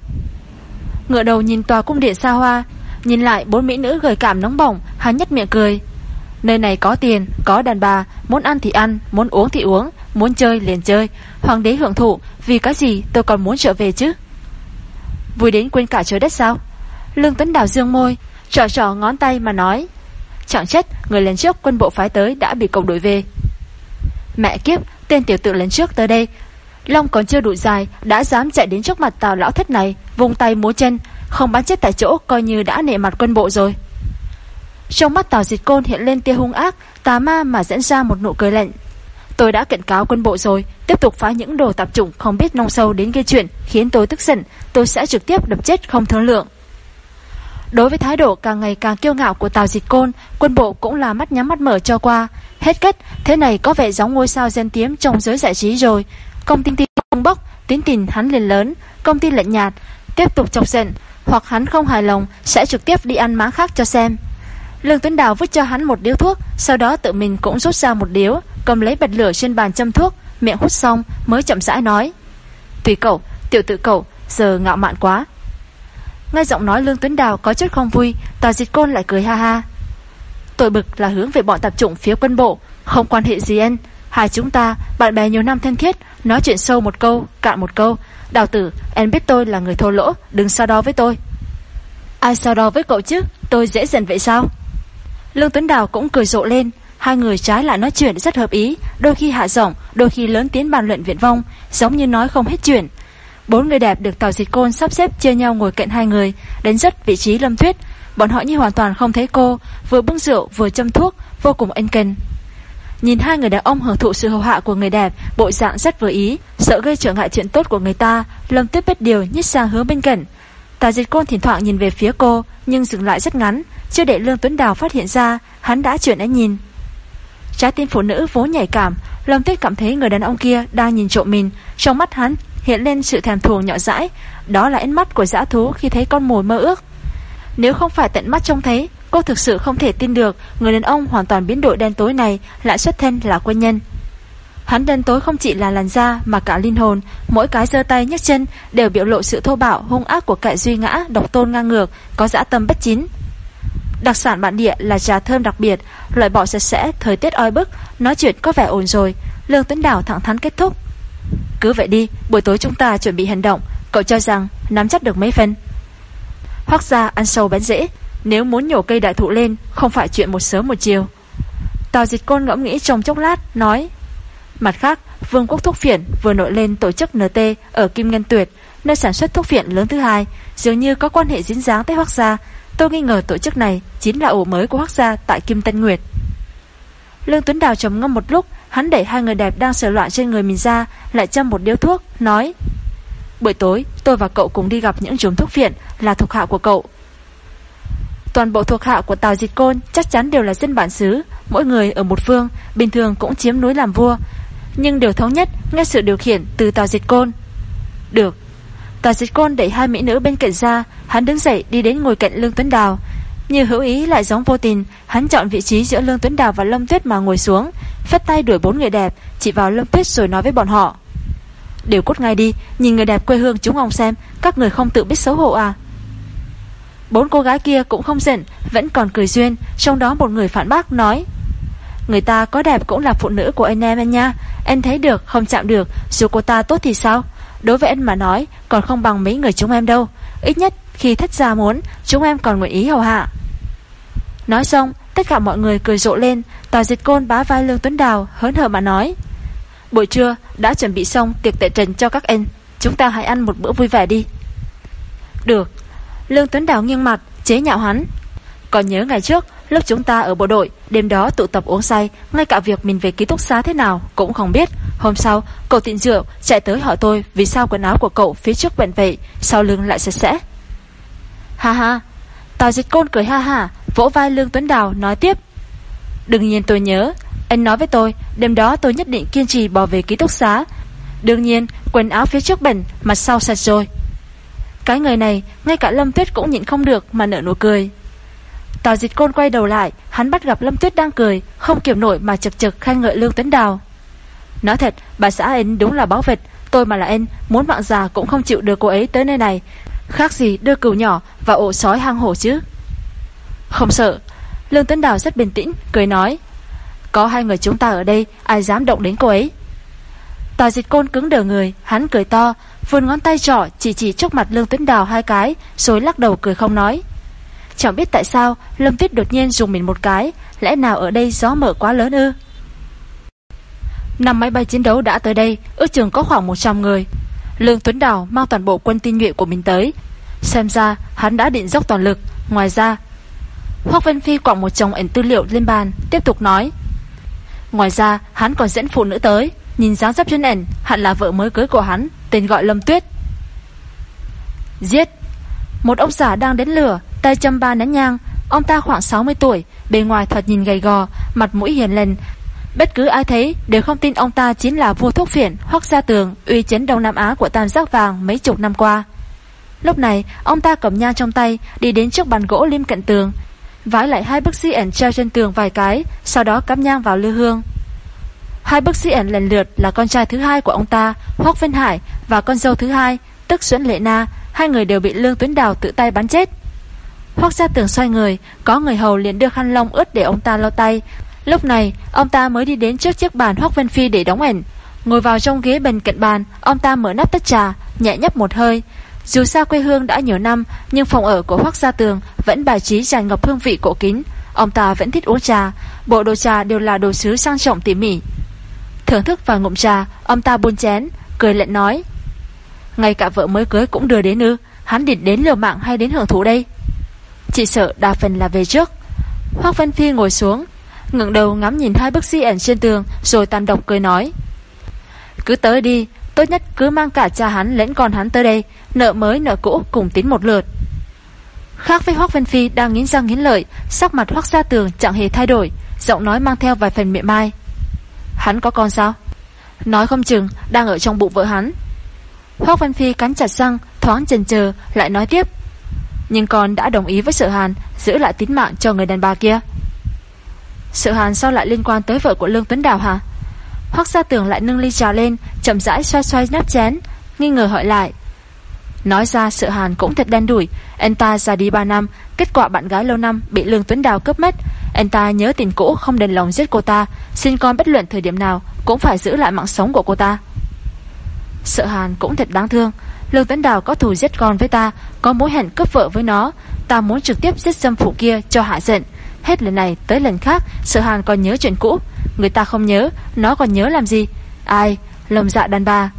Ngựa đầu nhìn tòa cung điện xa hoa, nhìn lại bốn mỹ nữ gợi cảm nóng bỏng, hắn nhất miệng cười. Nơi này có tiền, có đàn bà, muốn ăn thì ăn, muốn uống thì uống, muốn chơi liền chơi. Hoàng đế hưởng thụ, vì cái gì tôi còn muốn trở về chứ? Vui đến quên cả trời đất sao? Lương tấn Đào dương môi, trò trò ngón tay mà nói. Chẳng chết, người lần trước quân bộ phái tới đã bị cộng đổi về. Mẹ kiếp, tên tiểu tự lần trước tới đây. Long còn chưa đủ dài Đã dám chạy đến trước mặt tào lão thất này Vùng tay múa chân Không bắn chết tại chỗ coi như đã nệ mặt quân bộ rồi. Trong mắt tào dịch côn hiện lên tia hung ác Tà ma mà dẫn ra một nụ cười lạnh. Tôi đã cảnh cáo quân bộ rồi Tiếp tục phá những đồ tạp chủng không biết nông sâu đến gây chuyện Khiến tôi tức giận Tôi sẽ trực tiếp đập chết không thương lượng. Đối với thái độ càng ngày càng kiêu ngạo của Tào Dịch Côn, quân bộ cũng là mắt nhắm mắt mở cho qua. Hết cách, thế này có vẻ giống ngôi sao gen tiếm trong giới giải trí rồi. Công ty không bốc, tín tình hắn liền lớn, công ty lạnh nhạt, tiếp tục chọc giận, hoặc hắn không hài lòng sẽ trực tiếp đi ăn má khác cho xem. Lương Tuấn Đào vứt cho hắn một điếu thuốc, sau đó tự mình cũng rút ra một điếu, cầm lấy bật lửa trên bàn châm thuốc, miệng hút xong mới chậm rãi nói: "Tùy cậu, tiểu tự cậu, giờ ngạo mạn quá." Ngay giọng nói Lương Tuấn Đào có chút không vui, Tào Dịch Côn lại cười ha ha. Tội bực là hướng về bọn tập trụng phía quân bộ, không quan hệ gì anh, Hai chúng ta, bạn bè nhiều năm thân thiết, nói chuyện sâu một câu, cạn một câu. Đào tử, em biết tôi là người thô lỗ, đừng so đo với tôi. Ai so đo với cậu chứ, tôi dễ dần vậy sao? Lương Tuấn Đào cũng cười rộ lên, hai người trái lại nói chuyện rất hợp ý, đôi khi hạ giọng, đôi khi lớn tiếng bàn luận viện vong, giống như nói không hết chuyện. Bốn người đẹp được Tào Dịch Côn sắp xếp chia nhau ngồi cạnh hai người, đến rất vị trí Lâm Tuyết. Bọn họ như hoàn toàn không thấy cô, vừa bưng rượu vừa châm thuốc, vô cùng ân cần. Nhìn hai người đàn ông hưởng thụ sự hầu hạ của người đẹp, bộ dạng rất vừa ý, sợ gây trở ngại chuyện tốt của người ta, Lâm Tuyết biết điều nhích sang hướng bên cạnh. Tà Dịch Côn thỉnh thoảng nhìn về phía cô, nhưng dừng lại rất ngắn, chưa để Lương Tuấn Đào phát hiện ra, hắn đã chuyển ánh nhìn. Trái tim phụ nữ vốn nhạy cảm, Lâm Tuyết cảm thấy người đàn ông kia đang nhìn trộm mình, trong mắt hắn hiện lên sự thèm thuồng nhỏ dãi, đó là ánh mắt của dã thú khi thấy con mồi mơ ước. Nếu không phải tận mắt trông thấy, cô thực sự không thể tin được người đàn ông hoàn toàn biến đổi đen tối này lại xuất thân là quân nhân. Hắn đen tối không chỉ là làn da mà cả linh hồn, mỗi cái giơ tay nhấc chân đều biểu lộ sự thô bạo hung ác của kẻ duy ngã, độc tôn ngang ngược, có dã tâm bất chính. Đặc sản bản địa là trà thơm đặc biệt, loại bỏ sạch sẽ, thời tiết oi bức, nói chuyện có vẻ ổn rồi, Lương Tuấn Đảo thẳng thắn kết thúc. Cứ vậy đi, buổi tối chúng ta chuẩn bị hành động, cậu cho rằng nắm chắc được mấy phần. Hoác ra ăn sâu bén dễ, nếu muốn nhổ cây đại thụ lên, không phải chuyện một sớm một chiều. Tào dịch côn ngẫm nghĩ trong chốc lát, nói Mặt khác, Vương quốc thuốc phiện vừa nổi lên tổ chức NT ở Kim Ngân Tuyệt, nơi sản xuất thuốc phiện lớn thứ hai, dường như có quan hệ dính dáng tới Hoắc gia. Tôi nghi ngờ tổ chức này chính là ổ mới của Hoắc gia tại Kim Tân Nguyệt. Lương Tuấn Đào trầm ngâm một lúc, hắn đẩy hai người đẹp đang sờ loạn trên người mình ra, lại châm một điếu thuốc, nói: "Buổi tối, tôi và cậu cùng đi gặp những chùm thuốc phiện là thuộc hạ của cậu." Toàn bộ thuộc hạ của Tào Dịch Côn chắc chắn đều là dân bản xứ, mỗi người ở một phương, bình thường cũng chiếm núi làm vua, nhưng điều thống nhất nghe sự điều khiển từ Tào Dịch Côn. Được. Tào Dịch Côn đẩy hai mỹ nữ bên cạnh ra, hắn đứng dậy đi đến ngồi cạnh Lương Tuấn Đào. Như hữu ý lại giống vô tình, hắn chọn vị trí giữa Lương Tuấn Đào và Lâm Tuyết mà ngồi xuống, phất tay đuổi bốn người đẹp, chỉ vào Lâm Tuyết rồi nói với bọn họ. Đều cút ngay đi, nhìn người đẹp quê hương chúng ông xem, các người không tự biết xấu hổ à. Bốn cô gái kia cũng không giận, vẫn còn cười duyên, trong đó một người phản bác nói: Người ta có đẹp cũng là phụ nữ của anh em anh nha Anh thấy được không chạm được Dù cô ta tốt thì sao Đối với anh mà nói còn không bằng mấy người chúng em đâu Ít nhất khi thất gia muốn Chúng em còn nguyện ý hầu hạ Nói xong tất cả mọi người cười rộ lên Tào dịch côn bá vai Lương Tuấn Đào Hớn hở mà nói Buổi trưa đã chuẩn bị xong tiệc tệ trần cho các anh Chúng ta hãy ăn một bữa vui vẻ đi Được Lương Tuấn Đào nghiêng mặt chế nhạo hắn Còn nhớ ngày trước Lúc chúng ta ở bộ đội, đêm đó tụ tập uống say, ngay cả việc mình về ký túc xá thế nào cũng không biết. Hôm sau, cậu tịnh rượu chạy tới hỏi tôi vì sao quần áo của cậu phía trước bẩn vậy, sau lưng lại sạch sẽ. Ha ha, Tào Dịch Côn cười ha ha, vỗ vai Lương Tuấn Đào nói tiếp. Đương nhiên tôi nhớ, anh nói với tôi, đêm đó tôi nhất định kiên trì bỏ về ký túc xá. Đương nhiên, quần áo phía trước bẩn, mặt sau sạch rồi. Cái người này, ngay cả Lâm Tuyết cũng nhịn không được mà nở nụ cười. Tào dịch côn quay đầu lại Hắn bắt gặp Lâm Tuyết đang cười Không kiểm nổi mà chật chật khen ngợi Lương Tuấn Đào Nói thật bà xã anh đúng là báo vật Tôi mà là anh Muốn mạng già cũng không chịu đưa cô ấy tới nơi này Khác gì đưa cừu nhỏ vào ổ sói hang hổ chứ không sợ. Lương Tuấn Đào rất bình tĩnh, Cười nói, Có hai người chúng ta ở đây, Ai dám động đến cô ấy? Tà dịch côn cứng đờ người, Hắn cười to, Vươn ngón tay trỏ chỉ chỉ trước mặt Lương Tuấn Đào hai cái, Rồi lắc đầu cười không nói. Chẳng biết tại sao, Lâm Tuyết đột nhiên dùng mình một cái, Lẽ nào ở đây gió mở quá lớn ư? Năm máy bay chiến đấu đã tới đây, Ước chừng có khoảng 100 người. Lương Tuấn Đào mang toàn bộ quân tinh nhuệ của mình tới. Xem ra, hắn đã định dốc toàn lực. Ngoài ra Hoác Vân Phi quảng một chồng ảnh tư liệu lên bàn Tiếp tục nói Ngoài ra hắn còn dẫn phụ nữ tới Nhìn dáng dấp trên ảnh Hẳn là vợ mới cưới của hắn Tên gọi Lâm Tuyết Giết Một ông già đang đến lửa tay châm ba nén nhang. Ông ta khoảng 60 tuổi, bề ngoài thật nhìn gầy gò, mặt mũi hiền lành. Bất cứ ai thấy đều không tin ông ta chính là vua thuốc phiện hoặc gia tường uy chấn Đông Nam Á của tam giác vàng mấy chục năm qua. Lúc này, ông ta cầm nhang trong tay, đi đến trước bàn gỗ lim cạnh tường, vái lại hai bức xi ẩn treo trên tường vài cái, sau đó cắm nhang vào lư hương. Hai bức xi ẩn lần lượt là con trai thứ hai của ông ta, Hoắc Vân Hải và con dâu thứ hai, tức Xuân Lệ Na, hai người đều bị Lương Tuấn Đào tự tay bắn chết. Hoác gia tường xoay người Có người hầu liền đưa khăn lông ướt để ông ta lau tay Lúc này, ông ta mới đi đến trước chiếc bàn Hoắc Vân Phi để đóng ảnh. Ngồi vào trong ghế bên cạnh bàn, ông ta mở nắp tách trà, nhẹ nhấp một hơi. Dù xa quê hương đã nhiều năm, nhưng phòng ở của Hoắc Gia Tường vẫn bài trí tràn ngập hương vị cổ kính. Ông ta vẫn thích uống trà, bộ đồ trà đều là đồ sứ sang trọng tỉ mỉ. Thưởng thức và ngụm trà, ông ta buôn chén, cười lệnh nói: "Ngay cả vợ mới cưới cũng đưa đến ư? Hắn định đến liều mạng hay đến hưởng thụ đây?" Chỉ sợ đa phần là về trước. Hoắc Văn Phi ngồi xuống, ngẩng đầu ngắm nhìn hai bức di ảnh trên tường, rồi tàn độc cười nói: "Cứ tới đi, tốt nhất cứ mang cả cha hắn lẫn con hắn tới đây, nợ mới nợ cũ cùng tính một lượt." Khác với Hoắc Vân Phi đang nghiến răng nghiến lợi, sắc mặt Hoắc Gia Tường chẳng hề thay đổi, giọng nói mang theo vài phần miệng mai. Hắn có con sao? Nói không chừng đang ở trong bụng vợ hắn. Hoắc Vân Phi cắn chặt răng, thoáng chần chờ, lại nói tiếp. Nhưng con đã đồng ý với sợ Hàn giữ lại tính mạng cho người đàn bà kia. Sợ Hàn sao lại liên quan tới vợ của Lương Tuấn Đào hả? Hoác Gia Tường lại nâng ly trà lên, chậm rãi xoay xoay nắp chén, nghi ngờ hỏi lại. Nói ra sự Hàn cũng thật đen đủi, anh ta ra đi 3 năm, kết quả bạn gái lâu năm bị Lương Tuấn Đào cướp mất, anh ta nhớ tình cũ không đền lòng giết cô ta, xin con bất luận thời điểm nào cũng phải giữ lại mạng sống của cô ta. Sợ Hàn cũng thật đáng thương, Lương Tuấn Đào có thù giết con với ta, có mối hẹn cướp vợ với nó, ta muốn trực tiếp giết dâm phụ kia cho hạ giận. Hết lần này tới lần khác, Sợ Hàn còn nhớ chuyện cũ, người ta không nhớ, nó còn nhớ làm gì? Ai? Lồng dạ đàn bà.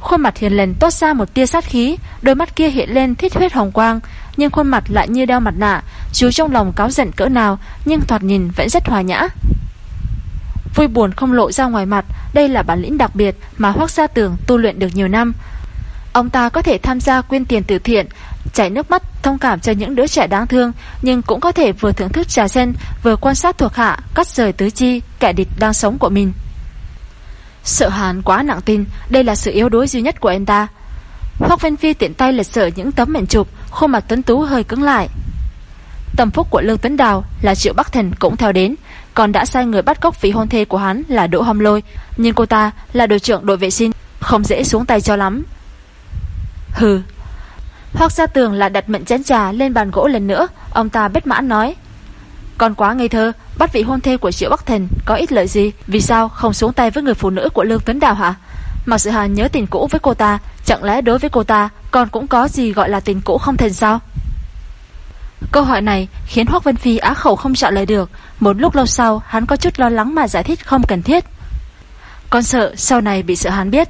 Khuôn mặt hiền lành tốt ra một tia sát khí, đôi mắt kia hiện lên thích huyết hồng quang, nhưng khuôn mặt lại như đeo mặt nạ, dù trong lòng cáo giận cỡ nào, nhưng thoạt nhìn vẫn rất hòa nhã. Vui buồn không lộ ra ngoài mặt, đây là bản lĩnh đặc biệt mà Hoắc Gia Tường tu luyện được nhiều năm. Ông ta có thể tham gia quyên tiền từ thiện, chảy nước mắt thông cảm cho những đứa trẻ đáng thương, nhưng cũng có thể vừa thưởng thức trà sen, vừa quan sát thuộc hạ, cắt rời tứ chi, kẻ địch đang sống của mình. Sợ Hàn quá nặng tin, đây là sự yếu đuối duy nhất của anh ta. Hoắc văn Phi tiện tay lật sở những tấm mệnh chụp, khuôn mặt tuấn tú hơi cứng lại. Tâm phúc của Lương Tuấn Đào là Triệu Bắc Thần cũng theo đến, còn đã sai người bắt cóc vị hôn thê của hắn là Đỗ Hâm Lôi, nhưng cô ta là đội trưởng đội vệ sinh, không dễ xuống tay cho lắm. Hừ. Hoác Gia Tường là đặt mệnh chén trà lên bàn gỗ lần nữa, ông ta bất mãn nói: "Còn quá ngây thơ, bắt vị hôn thê của Triệu Bắc Thần có ích lợi gì, vì sao không xuống tay với người phụ nữ của Lương Tuấn Đào hả?" Mạc Sự Hàn nhớ tình cũ với cô ta, chẳng lẽ đối với cô ta còn cũng có gì gọi là tình cũ không thành sao? Câu hỏi này khiến Hoắc Vân Phi á khẩu không trả lời được, một lúc lâu sau hắn có chút lo lắng mà giải thích không cần thiết. Con sợ sau này bị sợ hắn biết.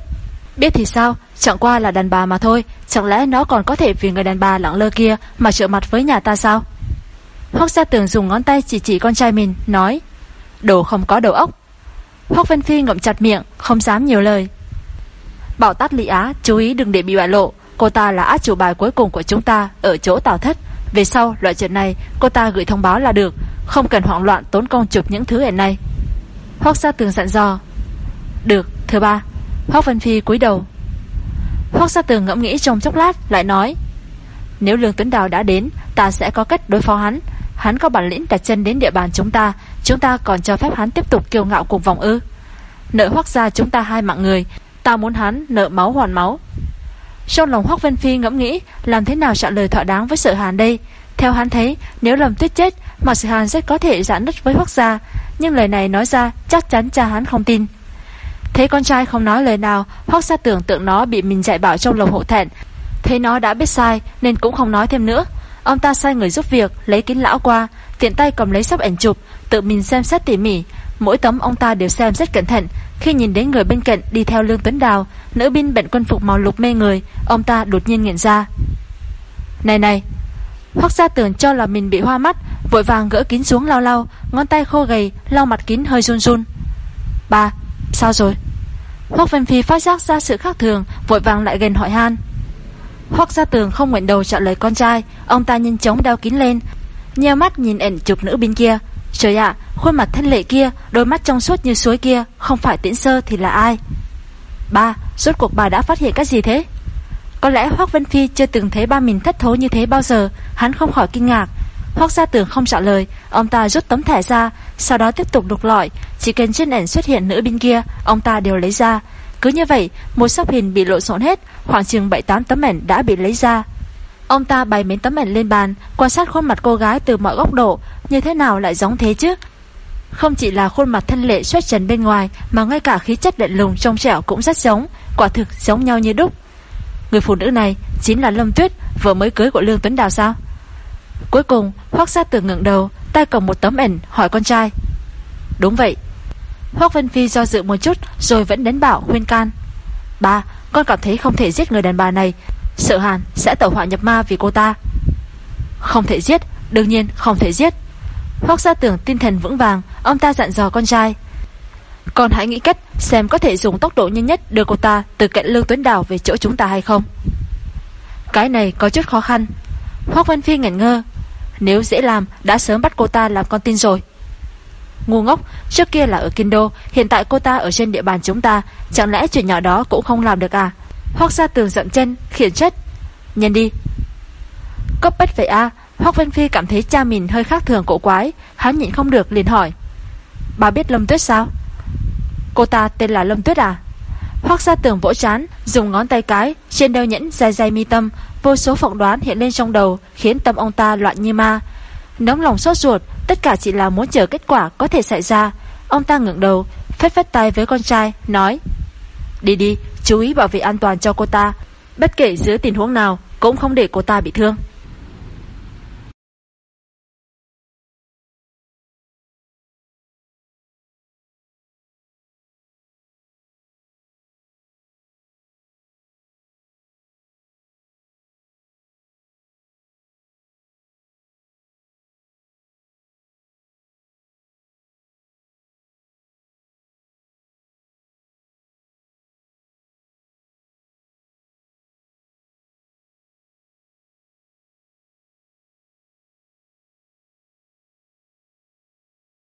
Biết thì sao, chẳng qua là đàn bà mà thôi, chẳng lẽ nó còn có thể vì người đàn bà lặng lơ kia mà trợ mặt với nhà ta sao? Hoác Gia Tường dùng ngón tay chỉ chỉ con trai mình, nói: "Đồ không có đầu óc." Hoác Vân Phi ngậm chặt miệng, không dám nhiều lời. Bảo tát Lý Á chú ý đừng để bị bại lộ Cô ta là át chủ bài cuối cùng của chúng ta Ở chỗ tào thất Về sau loại chuyện này cô ta gửi thông báo là được Không cần hoảng loạn tốn công chụp những thứ hiện nay. Hoác Gia Tường dặn dò Được thứ ba Hoác Vân Phi cúi đầu Hoác Gia Tường ngẫm nghĩ trong chốc lát, Lại nói, Nếu Lương Tuấn Đào đã đến, Ta sẽ có cách đối phó hắn. Hắn có bản lĩnh đặt chân đến địa bàn chúng ta Chúng ta còn cho phép hắn tiếp tục kiêu ngạo cùng vòng ư. Nợ hoác gia chúng ta hai mạng người, Ta muốn hắn nợ máu hoàn máu. Trong lòng Hoác Vân Phi ngẫm nghĩ, Làm thế nào trả lời thỏa đáng với sự hàn đây? Theo hắn thấy, nếu lầm tuyết chết, Mà sự hàn rất có thể giãn đất với Hoác gia. Nhưng lời này nói ra, chắc chắn cha hắn không tin. Thấy con trai không nói lời nào Hoác Sa tưởng tượng nó bị mình dạy bảo trong lòng hộ thẹn. Thấy nó đã biết sai, Nên cũng không nói thêm nữa. Ông ta sai người giúp việc, lấy kính lão qua, Tiện tay cầm lấy sắp ảnh chụp, Tự mình xem xét tỉ mỉ. Mỗi tấm ông ta đều xem rất cẩn thận. Khi nhìn đến người bên cạnh đi theo Lương Tuấn Đào, Nữ binh bệnh quân phục màu lục mê người, Ông ta đột nhiên nghiện ra. Này này Hoác Sa tưởng cho là mình bị hoa mắt, Vội vàng gỡ kính xuống lau lau, Ngón tay khô gầy, lau mặt kính hơi run run. Ba sao rồi Hoác Vân Phi phát giác ra sự khác thường Vội vàng lại gần hỏi han Hoác gia tường không nguyện đầu trả lời con trai Ông ta nhanh chóng đeo kín lên Nheo mắt nhìn ảnh chụp nữ bên kia Trời ạ, khuôn mặt thân lệ kia, đôi mắt trong suốt như suối kia, không phải tiễn sơ thì là ai? Ba, rốt cuộc bà đã phát hiện cái gì thế? Có lẽ Hoác Vân Phi chưa từng thấy ba mình thất thố như thế bao giờ, hắn không khỏi kinh ngạc. Hoác gia tưởng không trả lời, ông ta rút tấm thẻ ra, sau đó tiếp tục đục lọi, chỉ cần trên ảnh xuất hiện nữ bên kia, ông ta đều lấy ra. Cứ như vậy, một sắp hình bị lộn xộn hết, khoảng chừng 7-8 tấm ảnh đã bị lấy ra. Ông ta bày mấy tấm ảnh lên bàn, quan sát khuôn mặt cô gái từ mọi góc độ, như thế nào lại giống thế chứ? Không chỉ là khuôn mặt thân lệ xuất trần bên ngoài Mà ngay cả khí chất lạnh lùng trong trẻo cũng rất giống Quả thực giống nhau như đúc Người phụ nữ này chính là Lâm Tuyết Vợ mới cưới của Lương Tuấn Đào sao Cuối cùng, Hoác Gia Tường ngẩng đầu, Tay cầm một tấm ảnh, hỏi con trai. Đúng vậy. Hoác Vân Phi do dự một chút, Rồi vẫn đến bảo khuyên can. Ba, con cảm thấy không thể giết người đàn bà này. Sợ hàn, sẽ tẩu họa nhập ma vì cô ta. Không thể giết, Đương nhiên không thể giết. Hoác gia tưởng tinh thần vững vàng, Ông ta dặn dò con trai. Con hãy nghĩ cách xem có thể dùng tốc độ nhanh nhất Đưa cô ta từ cạnh lương tuấn đảo Về chỗ chúng ta hay không. Cái này có chút khó khăn. Hoác Văn Phi ngẩn ngơ. Nếu dễ làm, đã sớm bắt cô ta làm con tin rồi. Ngu ngốc, Trước kia là ở Kinh Đô Hiện tại cô ta ở trên địa bàn chúng ta, Chẳng lẽ chuyện nhỏ đó cũng không làm được à? Hoác ra tường dậm chân, khiển trách. Nhân đi. Cấp bách vậy à? Hoác Văn Phi cảm thấy cha mình hơi khác thường cổ quái, Hắn nhịn không được liền hỏi. Bà biết Lâm Tuyết sao? Cô ta tên là Lâm Tuyết à? Hoác ra tường vỗ chán, Dùng ngón tay cái, Trên đeo nhẫn dài dài mi tâm Vô số phỏng đoán hiện lên trong đầu, Khiến tâm ông ta loạn như ma. Nóng lòng sốt ruột, Tất cả chỉ là muốn chờ kết quả có thể xảy ra. Ông ta ngẩng đầu Phết phết tay với con trai, Nói, Đi đi, chú ý bảo vệ an toàn cho cô ta. Bất kể giữa tình huống nào, Cũng không để cô ta bị thương.